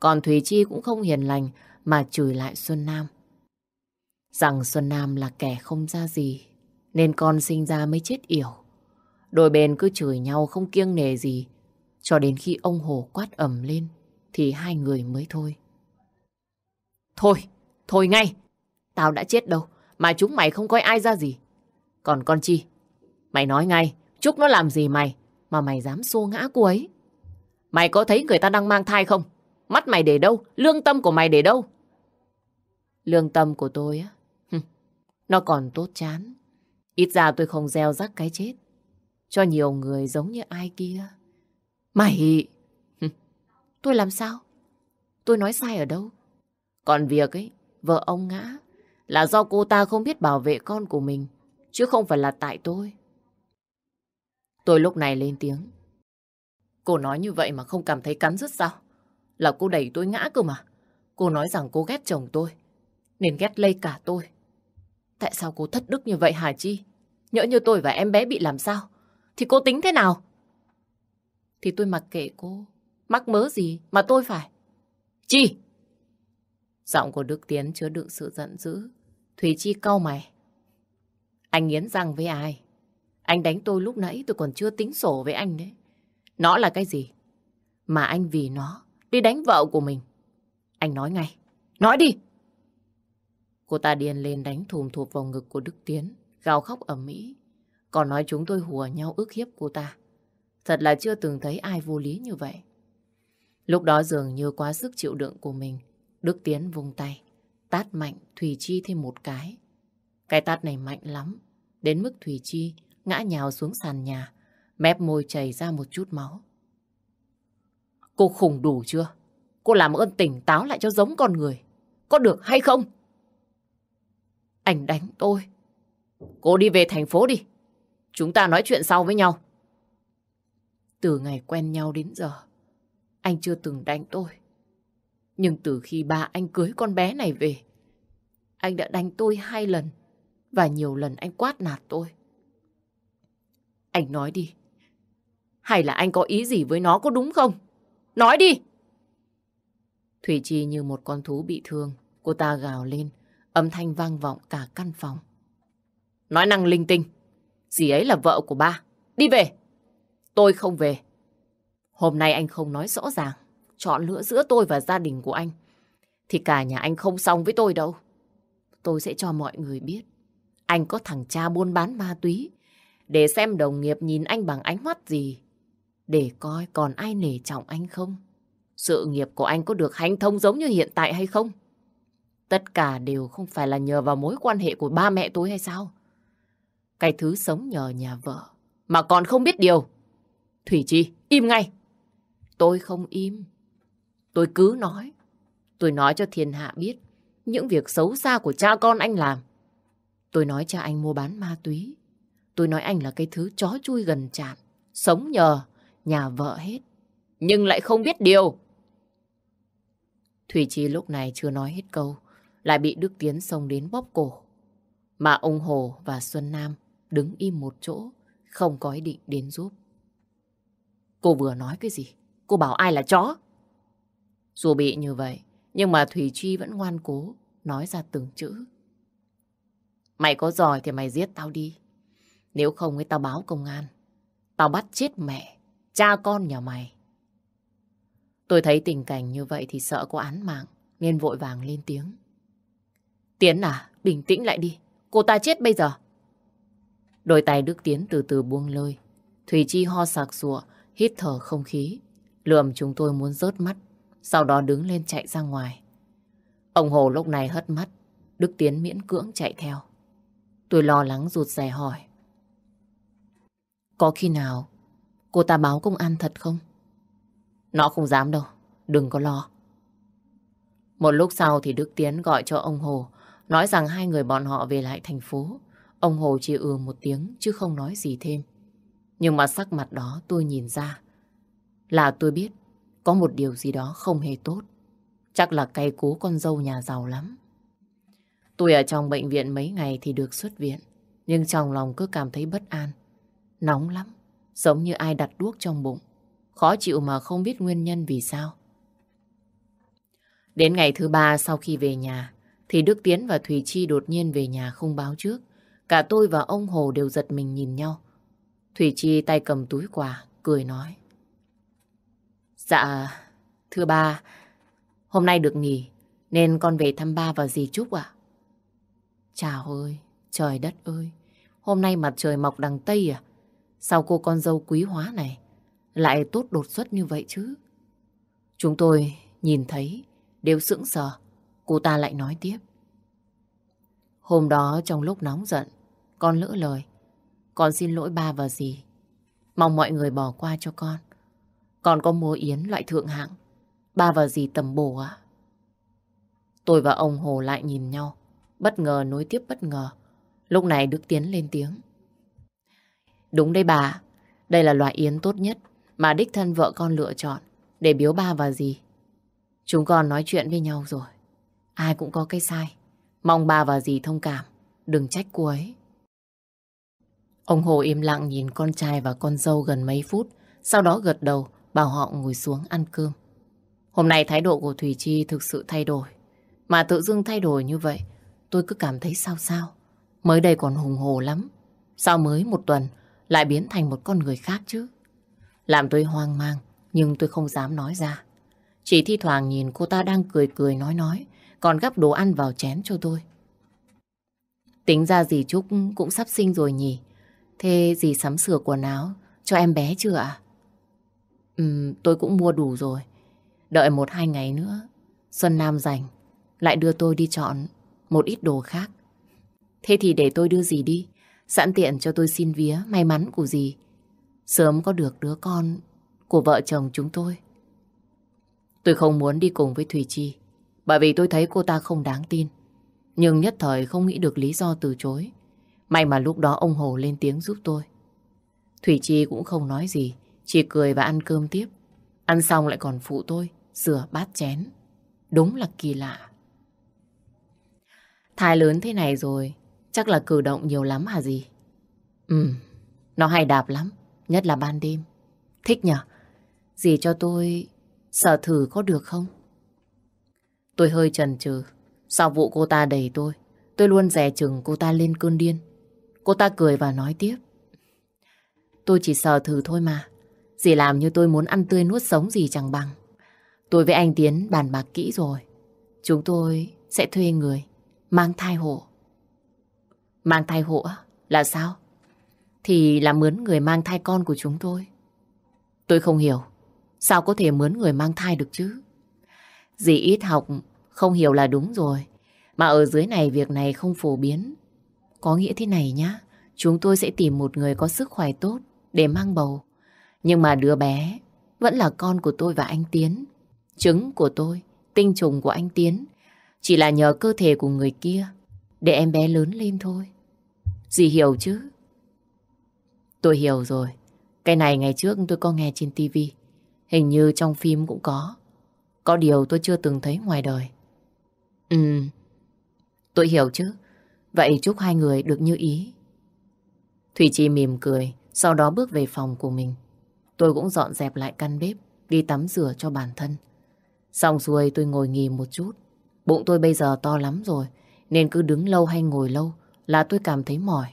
Speaker 1: Còn Thùy Chi cũng không hiền lành mà chửi lại Xuân Nam. Rằng Xuân Nam là kẻ không ra gì nên con sinh ra mới chết yểu. Đôi bên cứ chửi nhau không kiêng nề gì cho đến khi ông Hồ quát ầm lên thì hai người mới thôi. Thôi, thôi ngay. Tao đã chết đâu mà chúng mày không coi ai ra gì. Còn con Chi, Mày nói ngay, Trúc nó làm gì mày, mà mày dám xô ngã cô ấy. Mày có thấy người ta đang mang thai không? Mắt mày để đâu? Lương tâm của mày để đâu? Lương tâm của tôi á? Nó còn tốt chán. Ít ra tôi không gieo rắc cái chết. Cho nhiều người giống như ai kia. Mày... Tôi làm sao? Tôi nói sai ở đâu? Còn việc ấy, vợ ông ngã là do cô ta không biết bảo vệ con của mình, chứ không phải là tại tôi. Tôi lúc này lên tiếng. Cô nói như vậy mà không cảm thấy cắn rứt sao? Là cô đẩy tôi ngã cơ mà. Cô nói rằng cô ghét chồng tôi, nên ghét lây cả tôi. Tại sao cô thất đức như vậy Hà Chi? Nhỡ như tôi và em bé bị làm sao? Thì cô tính thế nào? Thì tôi mặc kệ cô. Mắc mớ gì mà tôi phải? Chi! Giọng của Đức Tiến chứa đựng sự giận dữ. Thùy Chi cau mày. Anh nghiến răng với ai? Anh đánh tôi lúc nãy tôi còn chưa tính sổ với anh đấy. Nó là cái gì? Mà anh vì nó đi đánh vợ của mình. Anh nói ngay. Nói đi! Cô ta điên lên đánh thùm thụp vào ngực của Đức Tiến, gào khóc ầm ĩ. Còn nói chúng tôi hùa nhau ức hiếp cô ta. Thật là chưa từng thấy ai vô lý như vậy. Lúc đó dường như quá sức chịu đựng của mình. Đức Tiến vung tay, tát mạnh thủy Chi thêm một cái. Cái tát này mạnh lắm, đến mức thủy Chi ngã nhào xuống sàn nhà, mép môi chảy ra một chút máu. Cô khủng đủ chưa? Cô làm ơn tỉnh táo lại cho giống con người. Có được hay không? Anh đánh tôi. Cô đi về thành phố đi. Chúng ta nói chuyện sau với nhau. Từ ngày quen nhau đến giờ, anh chưa từng đánh tôi. Nhưng từ khi ba anh cưới con bé này về, anh đã đánh tôi hai lần và nhiều lần anh quát nạt tôi. Anh nói đi. Hay là anh có ý gì với nó có đúng không? Nói đi! Thủy Chi như một con thú bị thương. Cô ta gào lên, âm thanh vang vọng cả căn phòng. Nói năng linh tinh. Dì ấy là vợ của ba. Đi về! Tôi không về. Hôm nay anh không nói rõ ràng. Chọn lựa giữa tôi và gia đình của anh. Thì cả nhà anh không xong với tôi đâu. Tôi sẽ cho mọi người biết. Anh có thằng cha buôn bán ma túy. Để xem đồng nghiệp nhìn anh bằng ánh mắt gì. Để coi còn ai nể trọng anh không. Sự nghiệp của anh có được hanh thông giống như hiện tại hay không? Tất cả đều không phải là nhờ vào mối quan hệ của ba mẹ tôi hay sao? Cái thứ sống nhờ nhà vợ mà còn không biết điều. Thủy Chi, im ngay. Tôi không im. Tôi cứ nói. Tôi nói cho thiên hạ biết những việc xấu xa của cha con anh làm. Tôi nói cha anh mua bán ma túy. Tôi nói anh là cái thứ chó chui gần chạm. Sống nhờ nhà vợ hết. Nhưng lại không biết điều. Thủy Chi lúc này chưa nói hết câu. Lại bị Đức Tiến xông đến bóp cổ. Mà ông Hồ và Xuân Nam đứng im một chỗ. Không có ý định đến giúp. Cô vừa nói cái gì? Cô bảo ai là chó? Dù bị như vậy, nhưng mà Thủy Chi vẫn ngoan cố nói ra từng chữ. Mày có giỏi thì mày giết tao đi. Nếu không ấy tao báo công an. Tao bắt chết mẹ, cha con nhà mày. Tôi thấy tình cảnh như vậy thì sợ có án mạng, nên vội vàng lên tiếng. Tiến à, bình tĩnh lại đi. Cô ta chết bây giờ. Đôi tay Đức Tiến từ từ buông lơi. Thủy Chi ho sạc sụa, hít thở không khí. Lượm chúng tôi muốn rớt mắt, sau đó đứng lên chạy ra ngoài. Ông Hồ lúc này hất mắt, Đức Tiến miễn cưỡng chạy theo. Tôi lo lắng rụt rè hỏi. Có khi nào cô ta báo công an thật không? Nó không dám đâu, đừng có lo. Một lúc sau thì Đức Tiến gọi cho ông Hồ, nói rằng hai người bọn họ về lại thành phố. Ông Hồ chỉ ừ một tiếng chứ không nói gì thêm. Nhưng mà sắc mặt đó tôi nhìn ra là tôi biết có một điều gì đó không hề tốt. Chắc là cay cú con dâu nhà giàu lắm. Tôi ở trong bệnh viện mấy ngày thì được xuất viện. Nhưng trong lòng cứ cảm thấy bất an. Nóng lắm. Giống như ai đặt đuốc trong bụng. Khó chịu mà không biết nguyên nhân vì sao. Đến ngày thứ ba sau khi về nhà, thì Đức Tiến và Thùy Chi đột nhiên về nhà không báo trước. Cả tôi và ông Hồ đều giật mình nhìn nhau. Thủy Chi tay cầm túi quà, cười nói. Dạ, thưa ba, hôm nay được nghỉ, nên con về thăm ba và dì Trúc ạ. Chào ơi, trời đất ơi, hôm nay mặt trời mọc đằng Tây à? Sao cô con dâu quý hóa này lại tốt đột xuất như vậy chứ? Chúng tôi nhìn thấy, đều sững sờ, cô ta lại nói tiếp. Hôm đó trong lúc nóng giận, con lỡ lời. Con xin lỗi ba và dì. Mong mọi người bỏ qua cho con. Con có mua yến loại thượng hạng. Ba và dì tầm bổ à? Tôi và ông Hồ lại nhìn nhau. Bất ngờ nối tiếp bất ngờ. Lúc này Đức Tiến lên tiếng. Đúng đây bà. Đây là loại yến tốt nhất mà đích thân vợ con lựa chọn để biếu ba và dì. Chúng con nói chuyện với nhau rồi. Ai cũng có cái sai. Mong ba và dì thông cảm. Đừng trách cô ấy. Ông Hồ im lặng nhìn con trai và con dâu gần mấy phút. Sau đó gật đầu bảo họ ngồi xuống ăn cơm. Hôm nay thái độ của Thủy Chi thực sự thay đổi. Mà tự dưng thay đổi như vậy, tôi cứ cảm thấy sao sao. Mới đây còn hùng hồ lắm. Sao mới một tuần lại biến thành một con người khác chứ? Làm tôi hoang mang, nhưng tôi không dám nói ra. Chỉ thi thoảng nhìn cô ta đang cười cười nói nói, còn gắp đồ ăn vào chén cho tôi. Tính ra dì Trúc cũng sắp sinh rồi nhỉ. Thế dì sắm sửa quần áo cho em bé chưa ạ? Ừ, tôi cũng mua đủ rồi. Đợi một hai ngày nữa, Xuân Nam rảnh, lại đưa tôi đi chọn một ít đồ khác. Thế thì để tôi đưa gì đi, sẵn tiện cho tôi xin vía may mắn của gì. Sớm có được đứa con của vợ chồng chúng tôi. Tôi không muốn đi cùng với Thùy Chi, bởi vì tôi thấy cô ta không đáng tin. Nhưng nhất thời không nghĩ được lý do từ chối. May mà lúc đó ông Hồ lên tiếng giúp tôi. Thủy Chi cũng không nói gì, chỉ cười và ăn cơm tiếp. Ăn xong lại còn phụ tôi rửa bát chén. Đúng là kỳ lạ. Thai lớn thế này rồi, chắc là cử động nhiều lắm hả gì? Ừ, nó hay đạp lắm, nhất là ban đêm. Thích nhở? Dì cho tôi sờ thử có được không? Tôi hơi chần chừ. Sau vụ cô ta đẩy tôi, tôi luôn dè chừng cô ta lên cơn điên. Cô ta cười và nói tiếp. Tôi chỉ sờ thử thôi mà. Dì làm như tôi muốn ăn tươi nuốt sống gì chẳng bằng. Tôi với anh Tiến bàn bạc kỹ rồi. Chúng tôi sẽ thuê người mang thai hộ. Mang thai hộ là sao? Thì là mướn người mang thai con của chúng tôi. Tôi không hiểu. Sao có thể mướn người mang thai được chứ? Dì ít học, không hiểu là đúng rồi. Mà ở dưới này việc này không phổ biến. Có nghĩa thế này nhá. Chúng tôi sẽ tìm một người có sức khỏe tốt để mang bầu. Nhưng mà đứa bé vẫn là con của tôi và anh Tiến. Trứng của tôi, tinh trùng của anh Tiến. Chỉ là nhờ cơ thể của người kia để em bé lớn lên thôi. Dì hiểu chứ? Tôi hiểu rồi. Cái này ngày trước tôi có nghe trên tivi. Hình như trong phim cũng có. Có điều tôi chưa từng thấy ngoài đời. Ừ, tôi hiểu chứ. Vậy chúc hai người được như ý. Thủy Chi mỉm cười, sau đó bước về phòng của mình. Tôi cũng dọn dẹp lại căn bếp, đi tắm rửa cho bản thân. Xong xuôi tôi ngồi nghỉ một chút. Bụng tôi bây giờ to lắm rồi, nên cứ đứng lâu hay ngồi lâu là tôi cảm thấy mỏi.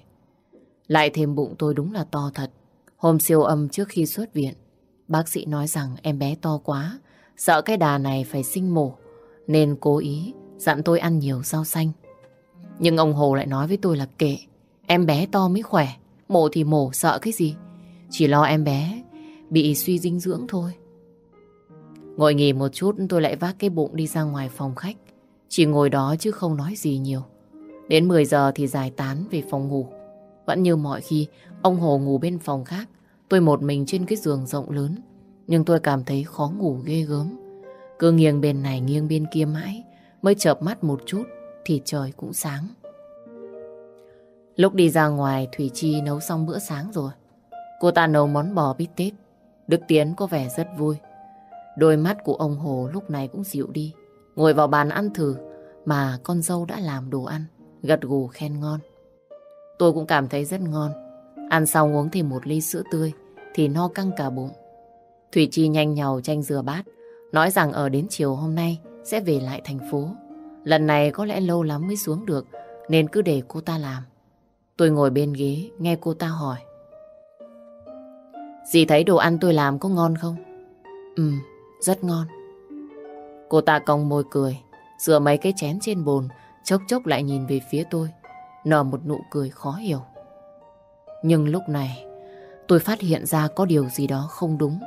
Speaker 1: Lại thêm bụng tôi đúng là to thật. Hôm siêu âm trước khi xuất viện, bác sĩ nói rằng em bé to quá, sợ cái đà này phải sinh mổ, nên cố ý dặn tôi ăn nhiều rau xanh. Nhưng ông Hồ lại nói với tôi là kệ, em bé to mới khỏe, mổ thì mổ sợ cái gì. Chỉ lo em bé bị suy dinh dưỡng thôi. Ngồi nghỉ một chút tôi lại vác cái bụng đi ra ngoài phòng khách. Chỉ ngồi đó chứ không nói gì nhiều. Đến 10 giờ thì giải tán về phòng ngủ. Vẫn như mọi khi, ông Hồ ngủ bên phòng khác. Tôi một mình trên cái giường rộng lớn. Nhưng tôi cảm thấy khó ngủ ghê gớm. Cứ nghiêng bên này nghiêng bên kia mãi. Mới chợp mắt một chút thì trời cũng sáng. Lúc đi ra ngoài Thủy Chi nấu xong bữa sáng rồi. Cô ta nấu món bò bít tết. Đức Tiến có vẻ rất vui. Đôi mắt của ông Hồ lúc này cũng dịu đi. Ngồi vào bàn ăn thử mà con dâu đã làm đồ ăn. Gật gù khen ngon. Tôi cũng cảm thấy rất ngon. Ăn xong uống thì một ly sữa tươi thì no căng cả bụng. Thủy Chi nhanh nhào tranh dừa bát, nói rằng ở đến chiều hôm nay sẽ về lại thành phố. Lần này có lẽ lâu lắm mới xuống được, nên cứ để cô ta làm. Tôi ngồi bên ghế, nghe cô ta hỏi. Dì thấy đồ ăn tôi làm có ngon không? Ừ, rất ngon. Cô ta cong môi cười, rửa mấy cái chén trên bồn, chốc chốc lại nhìn về phía tôi, nở một nụ cười khó hiểu. Nhưng lúc này, tôi phát hiện ra có điều gì đó không đúng.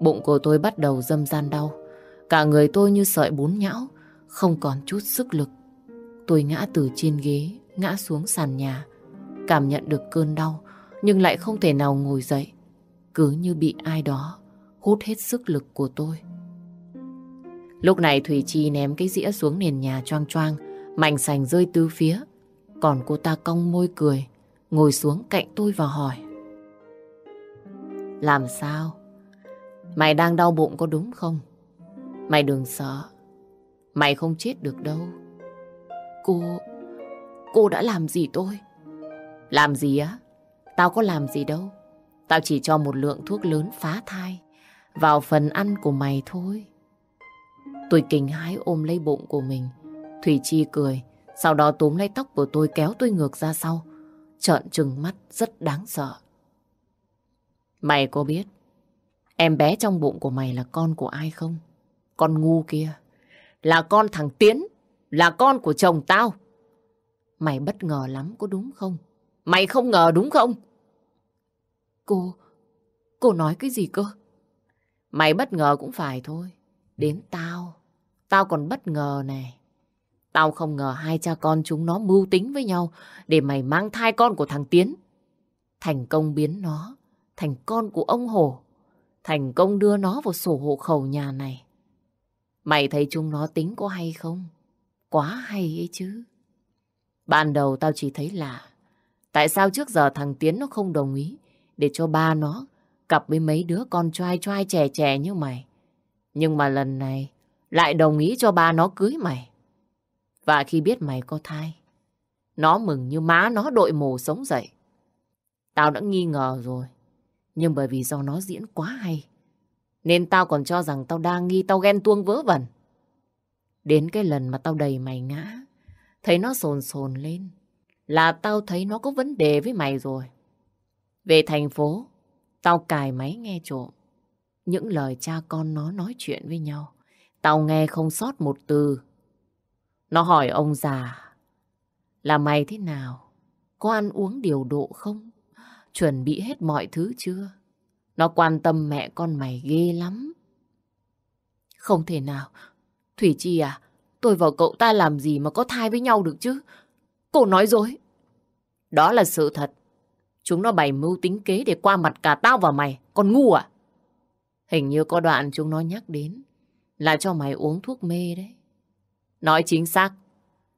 Speaker 1: Bụng của tôi bắt đầu dâm gian đau, cả người tôi như sợi bún nhão, không còn chút sức lực. Tôi ngã từ trên ghế, ngã xuống sàn nhà, cảm nhận được cơn đau, nhưng lại không thể nào ngồi dậy, cứ như bị ai đó hút hết sức lực của tôi. Lúc này Thủy Chi ném cái dĩa xuống nền nhà choang choang, mảnh sành rơi tứ phía. Còn cô ta cong môi cười, ngồi xuống cạnh tôi và hỏi. Làm sao? Mày đang đau bụng có đúng không? Mày đừng sợ. Mày không chết được đâu. Cô... Cô đã làm gì tôi? Làm gì á? Tao có làm gì đâu. Tao chỉ cho một lượng thuốc lớn phá thai vào phần ăn của mày thôi. Tôi kinh hái ôm lấy bụng của mình. Thủy Chi cười, sau đó túm lấy tóc của tôi kéo tôi ngược ra sau. Trợn trừng mắt rất đáng sợ. Mày có biết em bé trong bụng của mày là con của ai không? Con ngu kia. Là con thằng Tiến. Là con của chồng tao. Mày bất ngờ lắm có đúng không? Mày không ngờ đúng không? Cô... Cô nói cái gì cơ? Mày bất ngờ cũng phải thôi. Đến tao. Tao còn bất ngờ này. Tao không ngờ hai cha con chúng nó mưu tính với nhau để mày mang thai con của thằng Tiến. Thành công biến nó thành con của ông Hổ. Thành công đưa nó vào sổ hộ khẩu nhà này. Mày thấy chúng nó tính có hay không? Quá hay ấy chứ. Ban đầu tao chỉ thấy là Tại sao trước giờ thằng Tiến nó không đồng ý để cho ba nó cặp với mấy đứa con trai trai trẻ trẻ như mày. Nhưng mà lần này lại đồng ý cho ba nó cưới mày. Và khi biết mày có thai, nó mừng như má nó đội mồ sống dậy. Tao đã nghi ngờ rồi. Nhưng bởi vì do nó diễn quá hay. Nên tao còn cho rằng tao đang nghi tao ghen tuông vớ vẩn. Đến cái lần mà tao đầy mày ngã, thấy nó sồn sồn lên, là tao thấy nó có vấn đề với mày rồi. Về thành phố, tao cài máy nghe trộm. Những lời cha con nó nói chuyện với nhau. Tao nghe không sót một từ. Nó hỏi ông già là mày thế nào? Có ăn uống điều độ không? Chuẩn bị hết mọi thứ chưa? Nó quan tâm mẹ con mày ghê lắm. Không thể nào. Thủy Chi à, tôi và cậu ta làm gì mà có thai với nhau được chứ? Cô nói dối. Đó là sự thật. Chúng nó bày mưu tính kế để qua mặt cả tao và mày. Còn ngu à? Hình như có đoạn chúng nó nhắc đến là cho mày uống thuốc mê đấy. Nói chính xác,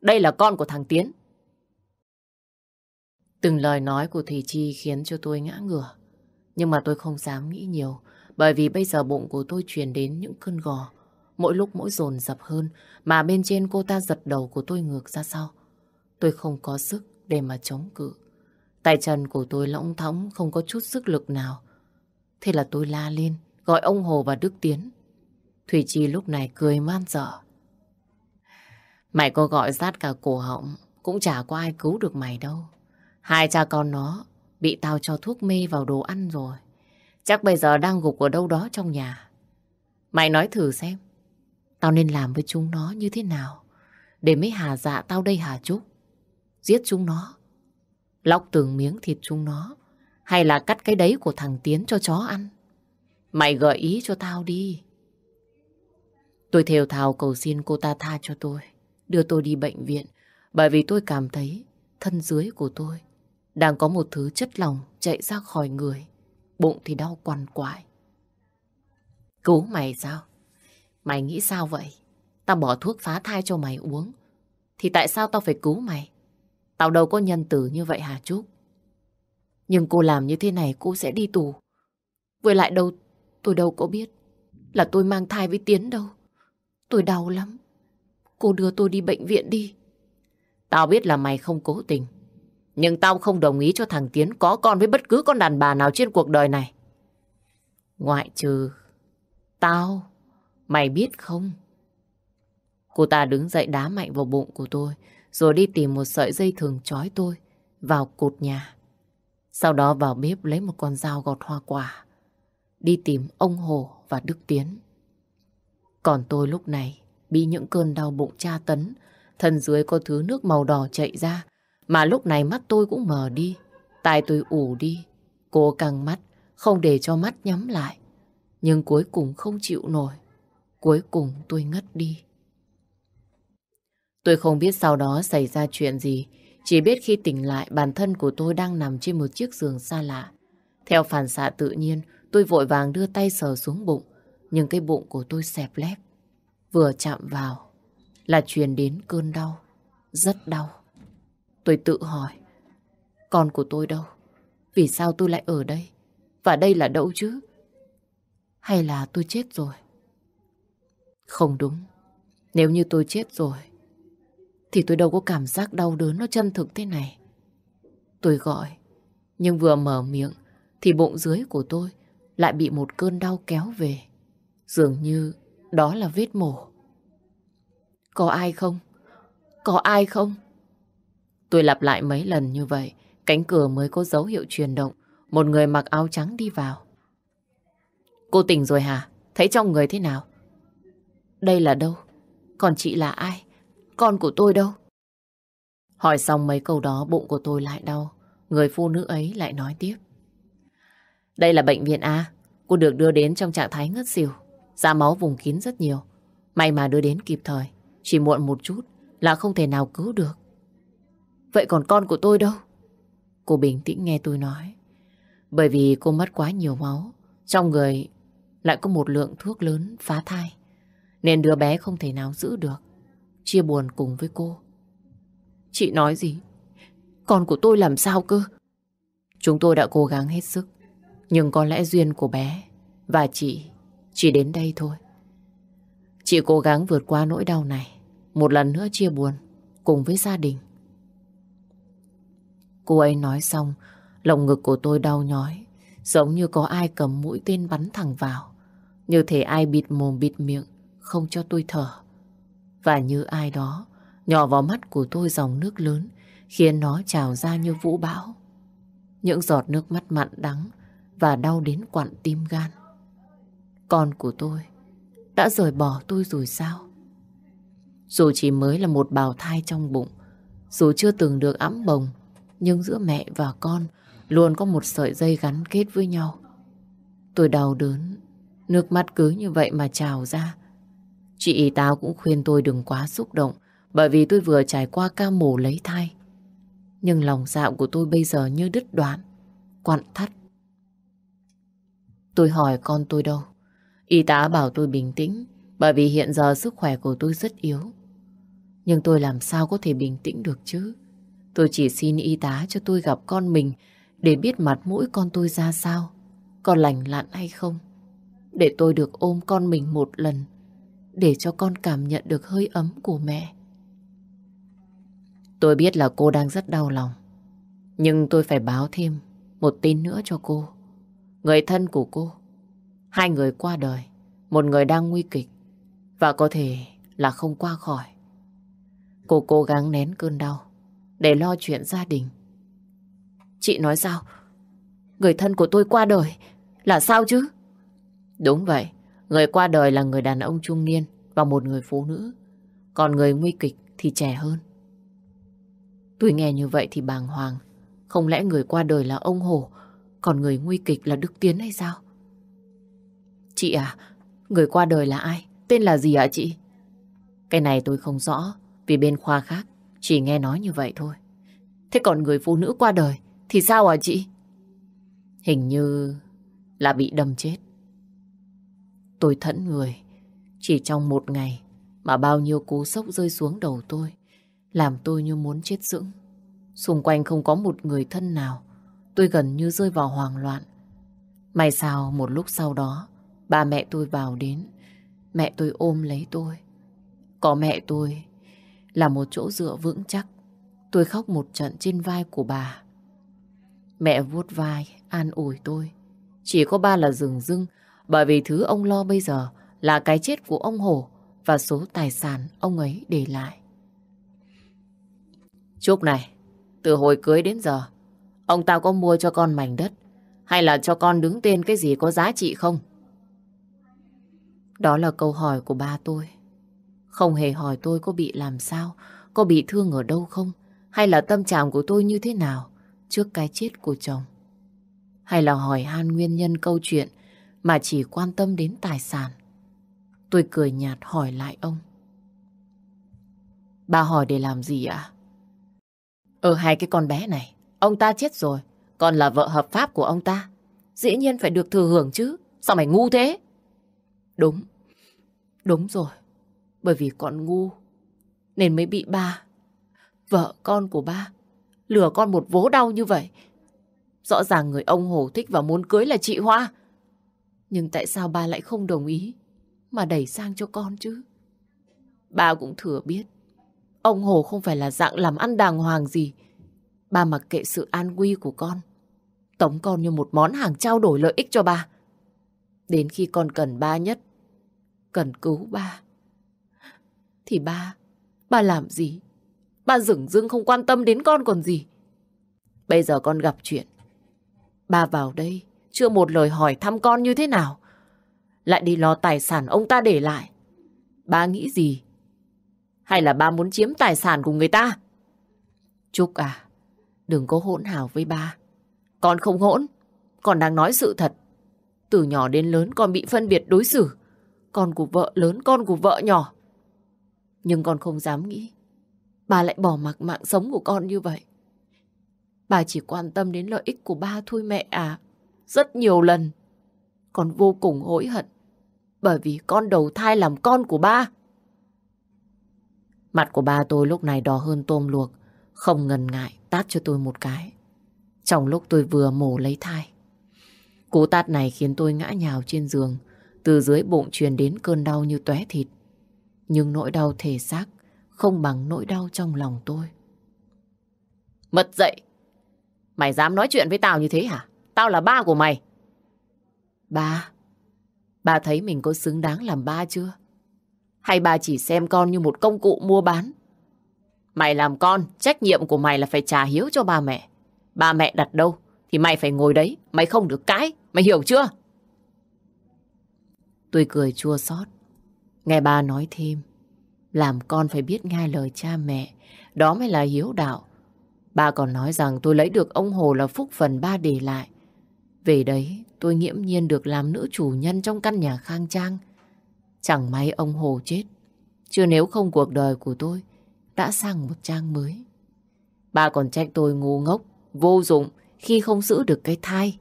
Speaker 1: đây là con của thằng Tiến. Từng lời nói của Thủy Chi khiến cho tôi ngã ngửa. Nhưng mà tôi không dám nghĩ nhiều, bởi vì bây giờ bụng của tôi truyền đến những cơn gò. Mỗi lúc mỗi dồn dập hơn, mà bên trên cô ta giật đầu của tôi ngược ra sau. Tôi không có sức để mà chống cự. Tay chân của tôi lõng thóng, không có chút sức lực nào. Thế là tôi la lên, gọi ông Hồ và Đức Tiến. Thủy Chi lúc này cười man dở. Mày có gọi rát cả cổ họng, cũng chả có ai cứu được mày đâu. Hai cha con nó bị tao cho thuốc mê vào đồ ăn rồi. Chắc bây giờ đang gục ở đâu đó trong nhà. Mày nói thử xem, tao nên làm với chúng nó như thế nào để mới hà dạ tao đây hà chúc. Giết chúng nó, lóc từng miếng thịt chúng nó, hay là cắt cái đấy của thằng Tiến cho chó ăn. Mày gợi ý cho tao đi. Tôi thều thào cầu xin cô ta tha cho tôi, đưa tôi đi bệnh viện, bởi vì tôi cảm thấy thân dưới của tôi đang có một thứ chất lỏng chạy ra khỏi người, bụng thì đau quằn quại. Cứu mày sao? Mày nghĩ sao vậy? Tao bỏ thuốc phá thai cho mày uống, thì tại sao tao phải cứu mày? Tao đâu có nhân tử như vậy hả Trúc? Nhưng cô làm như thế này cô sẽ đi tù. Với lại đâu, tôi đâu có biết là tôi mang thai với Tiến đâu. Tôi đau lắm. Cô đưa tôi đi bệnh viện đi. Tao biết là mày không cố tình. Nhưng tao không đồng ý cho thằng Tiến có con với bất cứ con đàn bà nào trên cuộc đời này. Ngoại trừ... Tao... Mày biết không? Cô ta đứng dậy đá mạnh vào bụng của tôi, rồi đi tìm một sợi dây thường trói tôi vào cột nhà. Sau đó vào bếp lấy một con dao gọt hoa quả, đi tìm ông Hồ và Đức Tiến. Còn tôi lúc này bị những cơn đau bụng tra tấn, thân dưới có thứ nước màu đỏ chạy ra, mà lúc này mắt tôi cũng mờ đi, tai tôi ủ đi, cố căng mắt, không để cho mắt nhắm lại. Nhưng cuối cùng không chịu nổi, cuối cùng tôi ngất đi. Tôi không biết sau đó xảy ra chuyện gì, chỉ biết khi tỉnh lại bản thân của tôi đang nằm trên một chiếc giường xa lạ. Theo phản xạ tự nhiên, tôi vội vàng đưa tay sờ xuống bụng, nhưng cái bụng của tôi xẹp lép. Vừa chạm vào là truyền đến cơn đau, rất đau. Tôi tự hỏi, con của tôi đâu? Vì sao tôi lại ở đây? Và đây là đâu chứ? Hay là tôi chết rồi? Không đúng. Nếu như tôi chết rồi, thì tôi đâu có cảm giác đau đớn nó chân thực thế này. Tôi gọi, nhưng vừa mở miệng thì bụng dưới của tôi lại bị một cơn đau kéo về. Dường như đó là vết mổ. Có ai không? Có ai không? Tôi lặp lại mấy lần như vậy, cánh cửa mới có dấu hiệu chuyển động. Một người mặc áo trắng đi vào. Cô tỉnh rồi hả? Thấy trong người thế nào? Đây là đâu? Còn chị là ai? Con của tôi đâu? Hỏi xong mấy câu đó bụng của tôi lại đau. Người phụ nữ ấy lại nói tiếp. Đây là bệnh viện A. Cô được đưa đến trong trạng thái ngất xỉu. Da máu vùng kín rất nhiều. May mà đưa đến kịp thời. Chỉ muộn một chút là không thể nào cứu được. Vậy còn con của tôi đâu? Cô bình tĩnh nghe tôi nói. Bởi vì cô mất quá nhiều máu. Trong người lại có một lượng thuốc lớn phá thai. Nên đứa bé không thể nào giữ được. Chia buồn cùng với cô. Chị nói gì? Con của tôi làm sao cơ? Chúng tôi đã cố gắng hết sức. Nhưng có lẽ duyên của bé và chị chỉ đến đây thôi. Chị cố gắng vượt qua nỗi đau này. Một lần nữa chia buồn cùng với gia đình. Cô ấy nói xong, lồng ngực của tôi đau nhói, giống như có ai cầm mũi tên bắn thẳng vào. Như thể ai bịt mồm bịt miệng, không cho tôi thở. Và như ai đó, nhỏ vào mắt của tôi dòng nước lớn, khiến nó trào ra như vũ bão. Những giọt nước mắt mặn đắng và đau đến quặn tim gan. Con của tôi đã rời bỏ tôi rồi sao? Dù chỉ mới là một bào thai trong bụng, dù chưa từng được ẵm bồng, nhưng giữa mẹ và con luôn có một sợi dây gắn kết với nhau. Tôi đau đớn, nước mắt cứ như vậy mà trào ra. Chị y táo cũng khuyên tôi đừng quá xúc động, bởi vì tôi vừa trải qua ca mổ lấy thai. Nhưng lòng dạo của tôi bây giờ như đứt đoạn, quặn thắt. Tôi hỏi con tôi đâu? Y tá bảo tôi bình tĩnh, bởi vì hiện giờ sức khỏe của tôi rất yếu. Nhưng tôi làm sao có thể bình tĩnh được chứ? Tôi chỉ xin y tá cho tôi gặp con mình để biết mặt mũi con tôi ra sao, có lành lặn hay không. Để tôi được ôm con mình một lần, để cho con cảm nhận được hơi ấm của mẹ. Tôi biết là cô đang rất đau lòng, nhưng tôi phải báo thêm một tin nữa cho cô. Người thân của cô, hai người qua đời, một người đang nguy kịch và có thể là không qua khỏi. Cô cố gắng nén cơn đau để lo chuyện gia đình. Chị nói sao? Người thân của tôi qua đời là sao chứ? Đúng vậy, người qua đời là người đàn ông trung niên và một người phụ nữ. Còn người nguy kịch thì trẻ hơn. Tôi nghe như vậy thì bàng hoàng. Không lẽ người qua đời là ông Hồ, còn người nguy kịch là Đức Tiến hay sao? Chị à, người qua đời là ai? Tên là gì ạ chị? Cái này tôi không rõ, vì bên khoa khác chỉ nghe nói như vậy thôi. Thế còn người phụ nữ qua đời thì sao à chị? Hình như là bị đâm chết. Tôi thẫn người. Chỉ trong một ngày mà bao nhiêu cú sốc rơi xuống đầu tôi. Làm tôi như muốn chết sững. Xung quanh không có một người thân nào. Tôi gần như rơi vào hoang loạn. May sao một lúc sau đó ba mẹ tôi vào đến. Mẹ tôi ôm lấy tôi. Có mẹ tôi là một chỗ dựa vững chắc. Tôi khóc một trận trên vai của bà. Mẹ vuốt vai, an ủi tôi. Chỉ có ba là rừng rưng, bởi vì thứ ông lo bây giờ là cái chết của ông Hổ và số tài sản ông ấy để lại. Trúc này, từ hồi cưới đến giờ, ông ta có mua cho con mảnh đất hay là cho con đứng tên cái gì có giá trị không? Đó là câu hỏi của ba tôi. Không hề hỏi tôi có bị làm sao, có bị thương ở đâu không, hay là tâm trạng của tôi như thế nào trước cái chết của chồng. Hay là hỏi han nguyên nhân câu chuyện mà chỉ quan tâm đến tài sản. Tôi cười nhạt hỏi lại ông. Bà hỏi để làm gì ạ? Ở hai cái con bé này, ông ta chết rồi, còn là vợ hợp pháp của ông ta. Dĩ nhiên phải được thừa hưởng chứ, sao mày ngu thế? Đúng, đúng rồi. Bởi vì con ngu Nên mới bị ba. Vợ con của ba Lừa con một vố đau như vậy. Rõ ràng người ông Hồ thích và muốn cưới là chị Hoa. Nhưng tại sao ba lại không đồng ý Mà đẩy sang cho con chứ? Ba cũng thừa biết Ông Hồ không phải là dạng làm ăn đàng hoàng gì. Ba mặc kệ sự an nguy của con Tống con như một món hàng trao đổi lợi ích cho ba. Đến khi con cần ba nhất Cần cứu ba thì ba, ba làm gì? Ba dửng dưng không quan tâm đến con còn gì. Bây giờ con gặp chuyện. Ba vào đây, chưa một lời hỏi thăm con như thế nào. Lại đi lo tài sản ông ta để lại. Ba nghĩ gì? Hay là ba muốn chiếm tài sản của người ta? Trúc à, đừng có hỗn hào với ba. Con không hỗn, con đang nói sự thật. Từ nhỏ đến lớn con bị phân biệt đối xử. Con của vợ lớn, con của vợ nhỏ. Nhưng con không dám nghĩ Bà lại bỏ mặc mạng sống của con như vậy Bà chỉ quan tâm đến lợi ích của ba thôi mẹ à Rất nhiều lần Con vô cùng hối hận Bởi vì con đầu thai làm con của ba Mặt của ba tôi lúc này đỏ hơn tôm luộc Không ngần ngại tát cho tôi một cái. Trong lúc tôi vừa mổ lấy thai. Cú tát này khiến tôi ngã nhào trên giường. Từ dưới bụng truyền đến cơn đau như tóe thịt. Nhưng nỗi đau thể xác không bằng nỗi đau trong lòng tôi. Mật dậy! Mày dám nói chuyện với tao như thế hả? Tao là ba của mày. Ba? Ba thấy mình có xứng đáng làm ba chưa? Hay ba chỉ xem con như một công cụ mua bán? Mày làm con, trách nhiệm của mày là phải trả hiếu cho ba mẹ. Ba mẹ đặt đâu, thì mày phải ngồi đấy, mày không được cãi, mày hiểu chưa? Tôi cười chua xót Nghe ba nói thêm, làm con phải biết nghe lời cha mẹ, đó mới là hiếu đạo. Ba còn nói rằng tôi lấy được ông Hồ là phúc phần ba để lại. Về đấy, tôi nghiễm nhiên được làm nữ chủ nhân trong căn nhà khang trang. Chẳng may ông Hồ chết. chưa nếu không cuộc đời của tôi đã sang một trang mới. Ba còn trách tôi ngu ngốc, vô dụng khi không giữ được cái thai.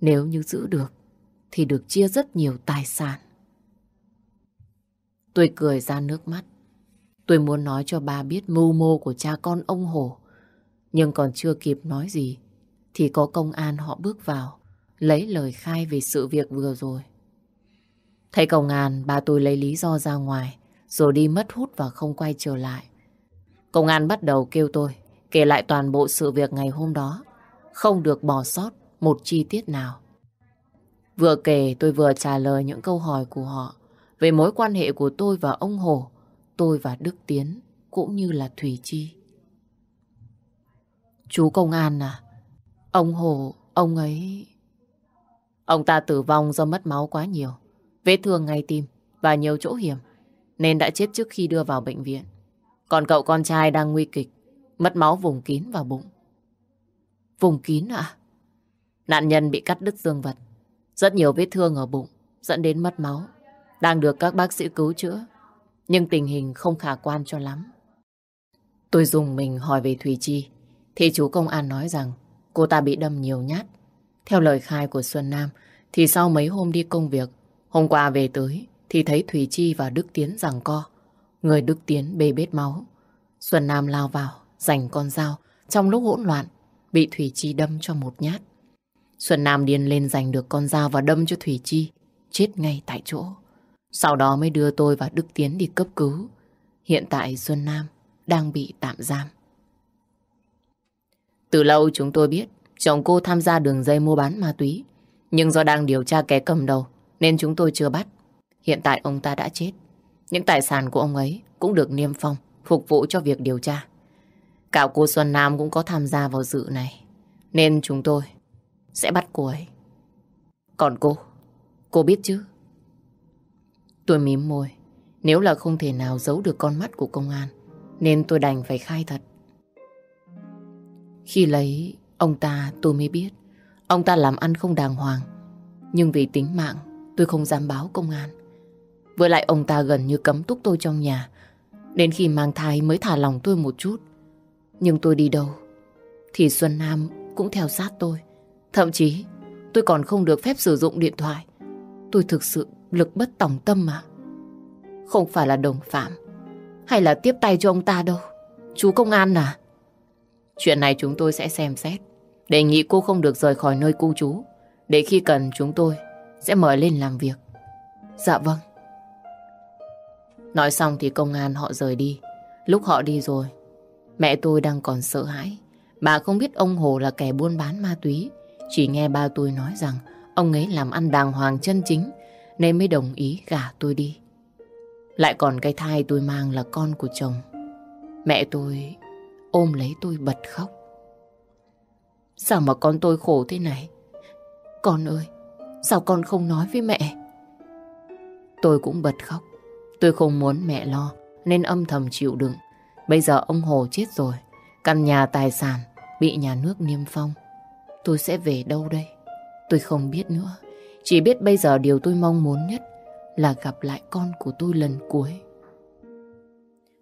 Speaker 1: Nếu như giữ được, thì được chia rất nhiều tài sản. Tôi cười ra nước mắt. Tôi muốn nói cho ba biết mưu mô của cha con ông Hồ. Nhưng còn chưa kịp nói gì, thì có công an họ bước vào, lấy lời khai về sự việc vừa rồi. Thấy công an, bà tôi lấy lý do ra ngoài, rồi đi mất hút và không quay trở lại. Công an bắt đầu kêu tôi kể lại toàn bộ sự việc ngày hôm đó, không được bỏ sót một chi tiết nào. Vừa kể tôi vừa trả lời những câu hỏi của họ về mối quan hệ của tôi và ông Hồ, tôi và Đức Tiến, cũng như là Thủy Chi. Chú công an à, ông Hồ, ông ấy... Ông ta tử vong do mất máu quá nhiều, vết thương ngay tim và nhiều chỗ hiểm, nên đã chết trước khi đưa vào bệnh viện. Còn cậu con trai đang nguy kịch, mất máu vùng kín vào bụng. Vùng kín à? Nạn nhân bị cắt đứt dương vật, rất nhiều vết thương ở bụng, dẫn đến mất máu. Đang được các bác sĩ cứu chữa, nhưng tình hình không khả quan cho lắm. Tôi dùng mình hỏi về Thùy Chi, thì chú công an nói rằng cô ta bị đâm nhiều nhát. Theo lời khai của Xuân Nam, thì sau mấy hôm đi công việc, hôm qua về tới, thì thấy Thùy Chi và Đức Tiến rằng co. Người Đức Tiến bê bết máu. Xuân Nam lao vào, giành con dao. Trong lúc hỗn loạn, bị Thủy Chi đâm cho một nhát. Xuân Nam điên lên giành được con dao và đâm cho Thủy Chi, chết ngay tại chỗ. Sau đó mới đưa tôi và Đức Tiến đi cấp cứu. Hiện tại Xuân Nam đang bị tạm giam. Từ lâu chúng tôi biết chồng cô tham gia đường dây mua bán ma túy. Nhưng do đang điều tra kẻ cầm đầu nên chúng tôi chưa bắt. Hiện tại ông ta đã chết. Những tài sản của ông ấy cũng được niêm phong, phục vụ cho việc điều tra. Cả cô Xuân Nam cũng có tham gia vào dự này. Nên chúng tôi sẽ bắt cô ấy. Còn cô, cô biết chứ? Tôi mím môi. Nếu là không thể nào giấu được con mắt của công an, nên tôi đành phải khai thật. Khi lấy ông ta tôi mới biết ông ta làm ăn không đàng hoàng. Nhưng vì tính mạng tôi không dám báo công an. Với lại ông ta gần như cấm túc tôi trong nhà. Đến khi mang thai mới thả lòng tôi một chút. Nhưng tôi đi đâu thì Xuân Nam cũng theo sát tôi. Thậm chí tôi còn không được phép sử dụng điện thoại. Tôi thực sự lực bất tòng tâm mà. Không phải là đồng phạm hay là tiếp tay cho ông ta đâu. Chú công an à? Chuyện này chúng tôi sẽ xem xét. Đề nghị cô không được rời khỏi nơi cư trú. Để khi cần chúng tôi sẽ mời lên làm việc. Dạ vâng. Nói xong thì công an họ rời đi. Lúc họ đi rồi, mẹ tôi đang còn sợ hãi. Bà không biết ông Hồ là kẻ buôn bán ma túy. Chỉ nghe ba tôi nói rằng ông ấy làm ăn đàng hoàng chân chính nên mới đồng ý gả tôi đi. Lại còn cái thai tôi mang là con của chồng. Mẹ tôi ôm lấy tôi bật khóc. Sao mà con tôi khổ thế này? Con ơi, sao con không nói với mẹ? Tôi cũng bật khóc. Tôi không muốn mẹ lo nên âm thầm chịu đựng. Bây giờ ông Hồ chết rồi. Căn nhà tài sản bị nhà nước niêm phong. Tôi sẽ về đâu đây? Tôi không biết nữa. Chỉ biết bây giờ điều tôi mong muốn nhất là gặp lại con của tôi lần cuối.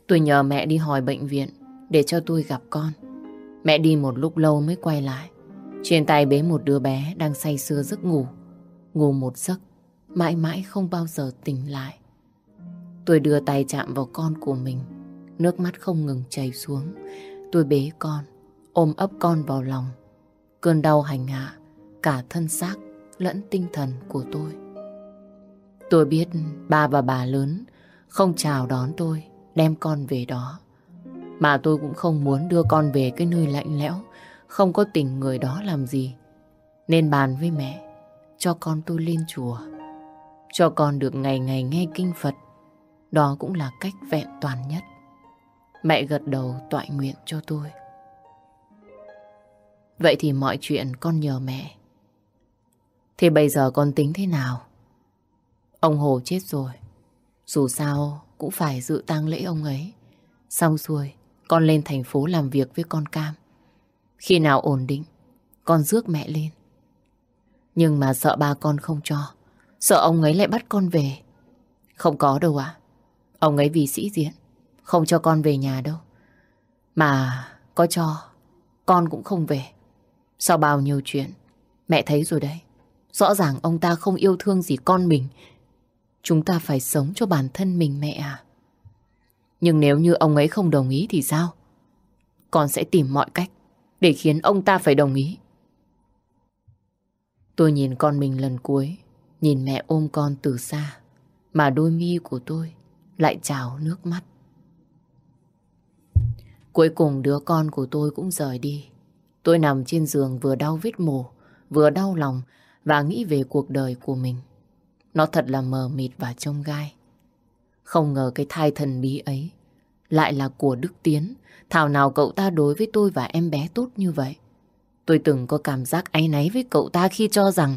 Speaker 1: Tôi nhờ mẹ đi hỏi bệnh viện để cho tôi gặp con. Mẹ đi một lúc lâu mới quay lại. Trên tay bế một đứa bé đang say sưa giấc ngủ. Ngủ một giấc, mãi mãi không bao giờ tỉnh lại. Tôi đưa tay chạm vào con của mình. Nước mắt không ngừng chảy xuống. Tôi bế con, ôm ấp con vào lòng. Cơn đau hành hạ cả thân xác lẫn tinh thần của tôi. Tôi biết ba và bà lớn không chào đón tôi, đem con về đó. Mà tôi cũng không muốn đưa con về cái nơi lạnh lẽo, không có tình người đó làm gì. Nên bàn với mẹ, cho con tôi lên chùa. Cho con được ngày ngày nghe kinh Phật. Đó cũng là cách vẹn toàn nhất. Mẹ gật đầu tọa nguyện cho tôi. Vậy thì mọi chuyện con nhờ mẹ. Thì bây giờ con tính thế nào? Ông Hồ chết rồi. Dù sao cũng phải dự tang lễ ông ấy. Xong xuôi, con lên thành phố làm việc với con Cam. Khi nào ổn định, con rước mẹ lên. Nhưng mà sợ ba con không cho. Sợ ông ấy lại bắt con về. Không có đâu ạ. Ông ấy vì sĩ diện, không cho con về nhà đâu. Mà có cho, con cũng không về. Sau bao nhiêu chuyện, mẹ thấy rồi đấy. Rõ ràng ông ta không yêu thương gì con mình. Chúng ta phải sống cho bản thân mình mẹ à. Nhưng nếu như ông ấy không đồng ý thì sao? Con sẽ tìm mọi cách để khiến ông ta phải đồng ý. Tôi nhìn con mình lần cuối, nhìn mẹ ôm con từ xa, mà đôi mi của tôi lại trào nước mắt. Cuối cùng đứa con của tôi cũng rời đi. Tôi nằm trên giường vừa đau vết mổ, vừa đau lòng và nghĩ về cuộc đời của mình. Nó thật là mờ mịt và trông gai. Không ngờ cái thai thần bí ấy lại là của Đức Tiến. Thảo nào cậu ta đối với tôi và em bé tốt như vậy. Tôi từng có cảm giác áy náy với cậu ta khi cho rằng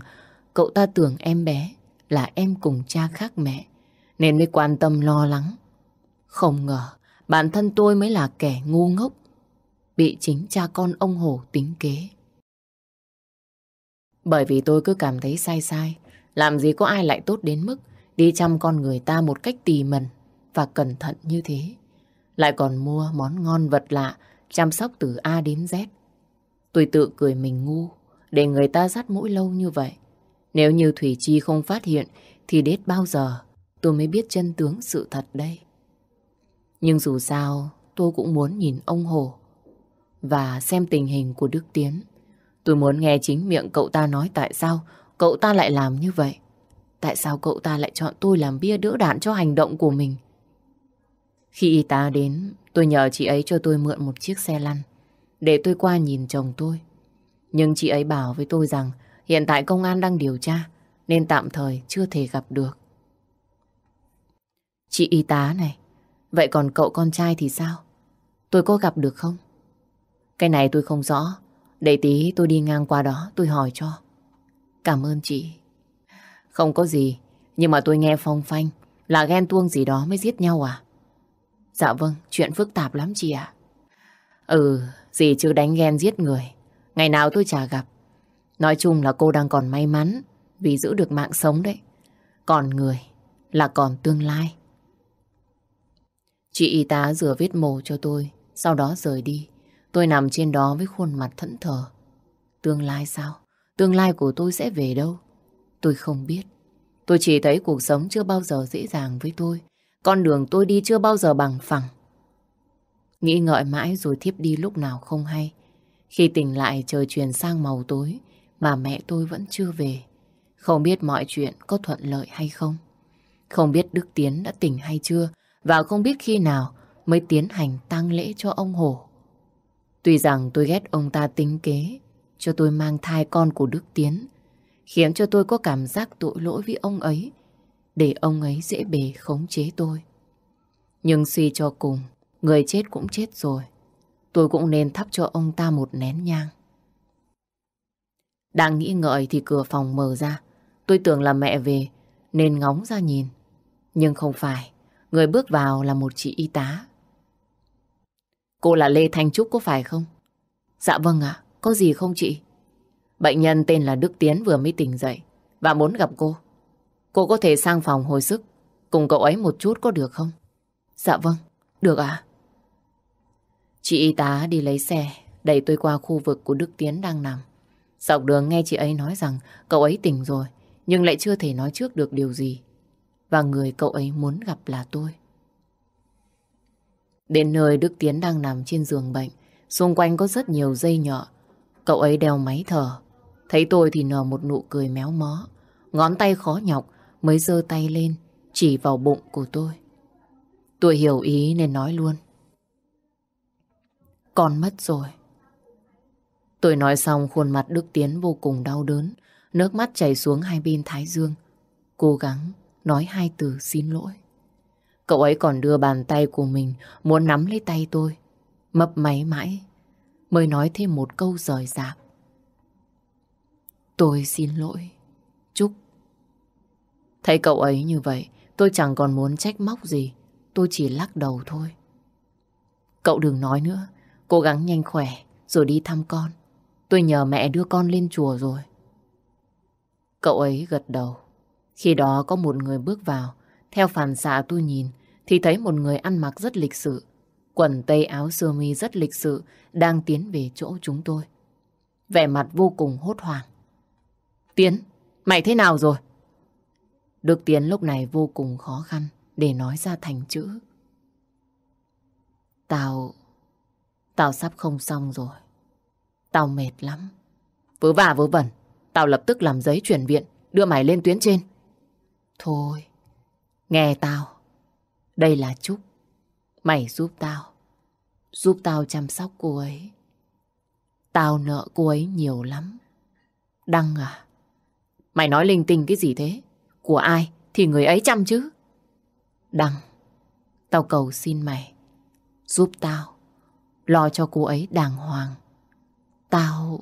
Speaker 1: cậu ta tưởng em bé là em cùng cha khác mẹ, nên mới quan tâm lo lắng. Không ngờ, bản thân tôi mới là kẻ ngu ngốc, bị chính cha con ông Hồ tính kế. Bởi vì tôi cứ cảm thấy sai sai, làm gì có ai lại tốt đến mức đi chăm con người ta một cách tì mẩn và cẩn thận như thế. Lại còn mua món ngon vật lạ, chăm sóc từ A đến Z. Tôi tự cười mình ngu, để người ta dắt mũi lâu như vậy. Nếu như Thủy Chi không phát hiện, thì đến bao giờ tôi mới biết chân tướng sự thật đây. Nhưng dù sao, tôi cũng muốn nhìn ông Hồ và xem tình hình của Đức Tiến. Tôi muốn nghe chính miệng cậu ta nói tại sao cậu ta lại làm như vậy. Tại sao cậu ta lại chọn tôi làm bia đỡ đạn cho hành động của mình? Khi y tá đến, tôi nhờ chị ấy cho tôi mượn một chiếc xe lăn để tôi qua nhìn chồng tôi. Nhưng chị ấy bảo với tôi rằng hiện tại công an đang điều tra nên tạm thời chưa thể gặp được. Chị y tá này, vậy còn cậu con trai thì sao? Tôi có gặp được không? Cái này tôi không rõ. Để tí tôi đi ngang qua đó tôi hỏi cho. Cảm ơn chị. Không có gì, nhưng mà tôi nghe phong phanh là ghen tuông gì đó mới giết nhau à? Dạ vâng, chuyện phức tạp lắm chị ạ. Ừ, gì chứ đánh ghen giết người. Ngày nào tôi chả gặp. Nói chung là cô đang còn may mắn vì giữ được mạng sống đấy. Còn người là còn tương lai. Chị y tá rửa vết mồ cho tôi, sau đó rời đi. Tôi nằm trên đó với khuôn mặt thẫn thờ. Tương lai sao? Tương lai của tôi sẽ về đâu? Tôi không biết. Tôi chỉ thấy cuộc sống chưa bao giờ dễ dàng với tôi. Con đường tôi đi chưa bao giờ bằng phẳng. Nghĩ ngợi mãi rồi thiếp đi lúc nào không hay. Khi tỉnh lại trời chuyển sang màu tối, mà mẹ tôi vẫn chưa về. Không biết mọi chuyện có thuận lợi hay không. Không biết Đức Tiến đã tỉnh hay chưa, và không biết khi nào mới tiến hành tang lễ cho ông Hổ. Tuy rằng tôi ghét ông ta tính kế cho tôi mang thai con của Đức Tiến khiến cho tôi có cảm giác tội lỗi với ông ấy để ông ấy dễ bề khống chế tôi. Nhưng suy cho cùng, người chết cũng chết rồi. Tôi cũng nên thắp cho ông ta một nén nhang. Đang nghĩ ngợi thì cửa phòng mở ra. Tôi tưởng là mẹ về nên ngóng ra nhìn. Nhưng không phải, người bước vào là một chị y tá. Cô là Lê Thanh Trúc có phải không? Dạ vâng ạ, có gì không chị? Bệnh nhân tên là Đức Tiến vừa mới tỉnh dậy và muốn gặp cô. Cô có thể sang phòng hồi sức cùng cậu ấy một chút có được không? Dạ vâng, được ạ. Chị y tá đi lấy xe, đẩy tôi qua khu vực của Đức Tiến đang nằm. Dọc đường nghe chị ấy nói rằng cậu ấy tỉnh rồi, nhưng lại chưa thể nói trước được điều gì. Và người cậu ấy muốn gặp là tôi. Đến nơi Đức Tiến đang nằm trên giường bệnh, xung quanh có rất nhiều dây nhọ. Cậu ấy đeo máy thở. Thấy tôi thì nở một nụ cười méo mó. Ngón tay khó nhọc mới giơ tay lên, chỉ vào bụng của tôi. Tôi hiểu ý nên nói luôn. Con mất rồi. Tôi nói xong khuôn mặt Đức Tiến vô cùng đau đớn, nước mắt chảy xuống hai bên thái dương. Cố gắng nói hai từ xin lỗi. Cậu ấy còn đưa bàn tay của mình muốn nắm lấy tay tôi. Mập máy mãi mới nói thêm một câu rời rạc. Tôi xin lỗi. Chúc. Thấy cậu ấy như vậy, tôi chẳng còn muốn trách móc gì. Tôi chỉ lắc đầu thôi. Cậu đừng nói nữa. Cố gắng nhanh khỏe rồi đi thăm con. Tôi nhờ mẹ đưa con lên chùa rồi. Cậu ấy gật đầu. Khi đó có một người bước vào. Theo phản xạ tôi nhìn thì thấy một người ăn mặc rất lịch sự. Quần tây áo sơ mi rất lịch sự đang tiến về chỗ chúng tôi. Vẻ mặt vô cùng hốt hoảng. Tiến, mày thế nào rồi? Đức Tiến lúc này vô cùng khó khăn để nói ra thành chữ. Tao... Tao sắp không xong rồi. Tao mệt lắm. Vớ vả vớ vẩn. Tao lập tức làm giấy chuyển viện, đưa mày lên tuyến trên. Thôi, nghe tao. Đây là Trúc. Mày giúp tao. Giúp tao chăm sóc cô ấy. Tao nợ cô ấy nhiều lắm. Đăng à? Mày nói linh tinh cái gì thế? Của ai thì người ấy chăm chứ. Đăng, tao cầu xin mày. Giúp tao. Lo cho cô ấy đàng hoàng. Tao...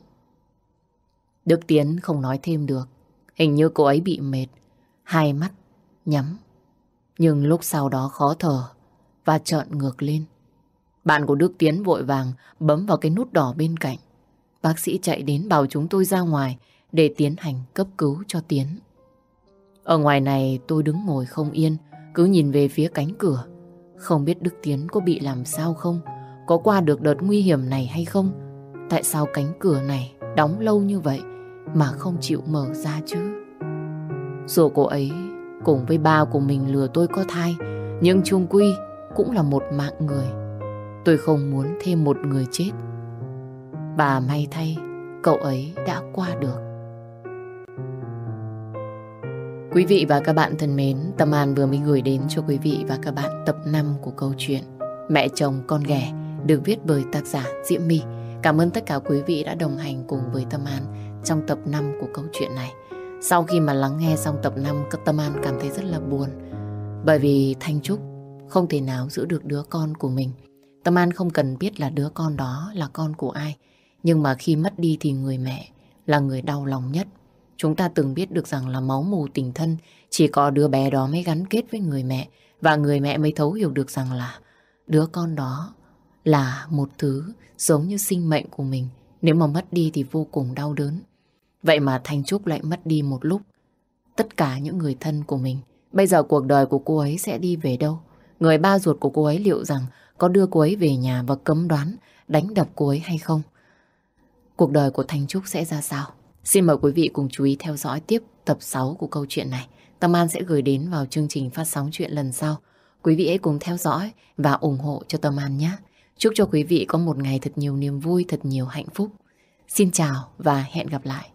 Speaker 1: Đức Tiến không nói thêm được. Hình như cô ấy bị mệt. Hai mắt nhắm. Nhưng lúc sau đó khó thở và trợn ngược lên. Bạn của Đức Tiến vội vàng bấm vào cái nút đỏ bên cạnh. Bác sĩ chạy đến bảo chúng tôi ra ngoài để tiến hành cấp cứu cho Tiến. Ở ngoài này tôi đứng ngồi không yên, cứ nhìn về phía cánh cửa. Không biết Đức Tiến có bị làm sao không, có qua được đợt nguy hiểm này hay không. Tại sao cánh cửa này đóng lâu như vậy mà không chịu mở ra chứ? Dù cô ấy cùng với ba của mình lừa tôi có thai, nhưng chung quy cũng là một mạng người. Tôi không muốn thêm một người chết. Bà may thay, cậu ấy đã qua được. Quý vị và các bạn thân mến, Tâm An vừa mới gửi đến cho quý vị và các bạn tập 5 của câu chuyện Mẹ chồng con ghẻ được viết bởi tác giả Diễm My. Cảm ơn tất cả quý vị đã đồng hành cùng với Tâm An trong tập 5 của câu chuyện này. Sau khi mà lắng nghe xong tập 5, Tâm An cảm thấy rất là buồn. Bởi vì Thanh Trúc không thể nào giữ được đứa con của mình. Tâm An không cần biết là đứa con đó là con của ai. Nhưng mà khi mất đi thì người mẹ là người đau lòng nhất. Chúng ta từng biết được rằng là máu mù tình thân chỉ có đứa bé đó mới gắn kết với người mẹ và người mẹ mới thấu hiểu được rằng là đứa con đó là một thứ giống như sinh mệnh của mình. Nếu mà mất đi thì vô cùng đau đớn. Vậy mà Thanh Trúc lại mất đi một lúc. Tất cả những người thân của mình. Bây giờ cuộc đời của cô ấy sẽ đi về đâu? Người ba ruột của cô ấy liệu rằng có đưa cô ấy về nhà và cấm đoán đánh đập cô ấy hay không? Cuộc đời của Thanh Trúc sẽ ra sao? Xin mời quý vị cùng chú ý theo dõi tiếp tập 6 của câu chuyện này. Tâm An sẽ gửi đến vào chương trình phát sóng chuyện lần sau. Quý vị hãy cùng theo dõi và ủng hộ cho Tâm An nhé. Chúc cho quý vị có một ngày thật nhiều niềm vui, thật nhiều hạnh phúc. Xin chào và hẹn gặp lại.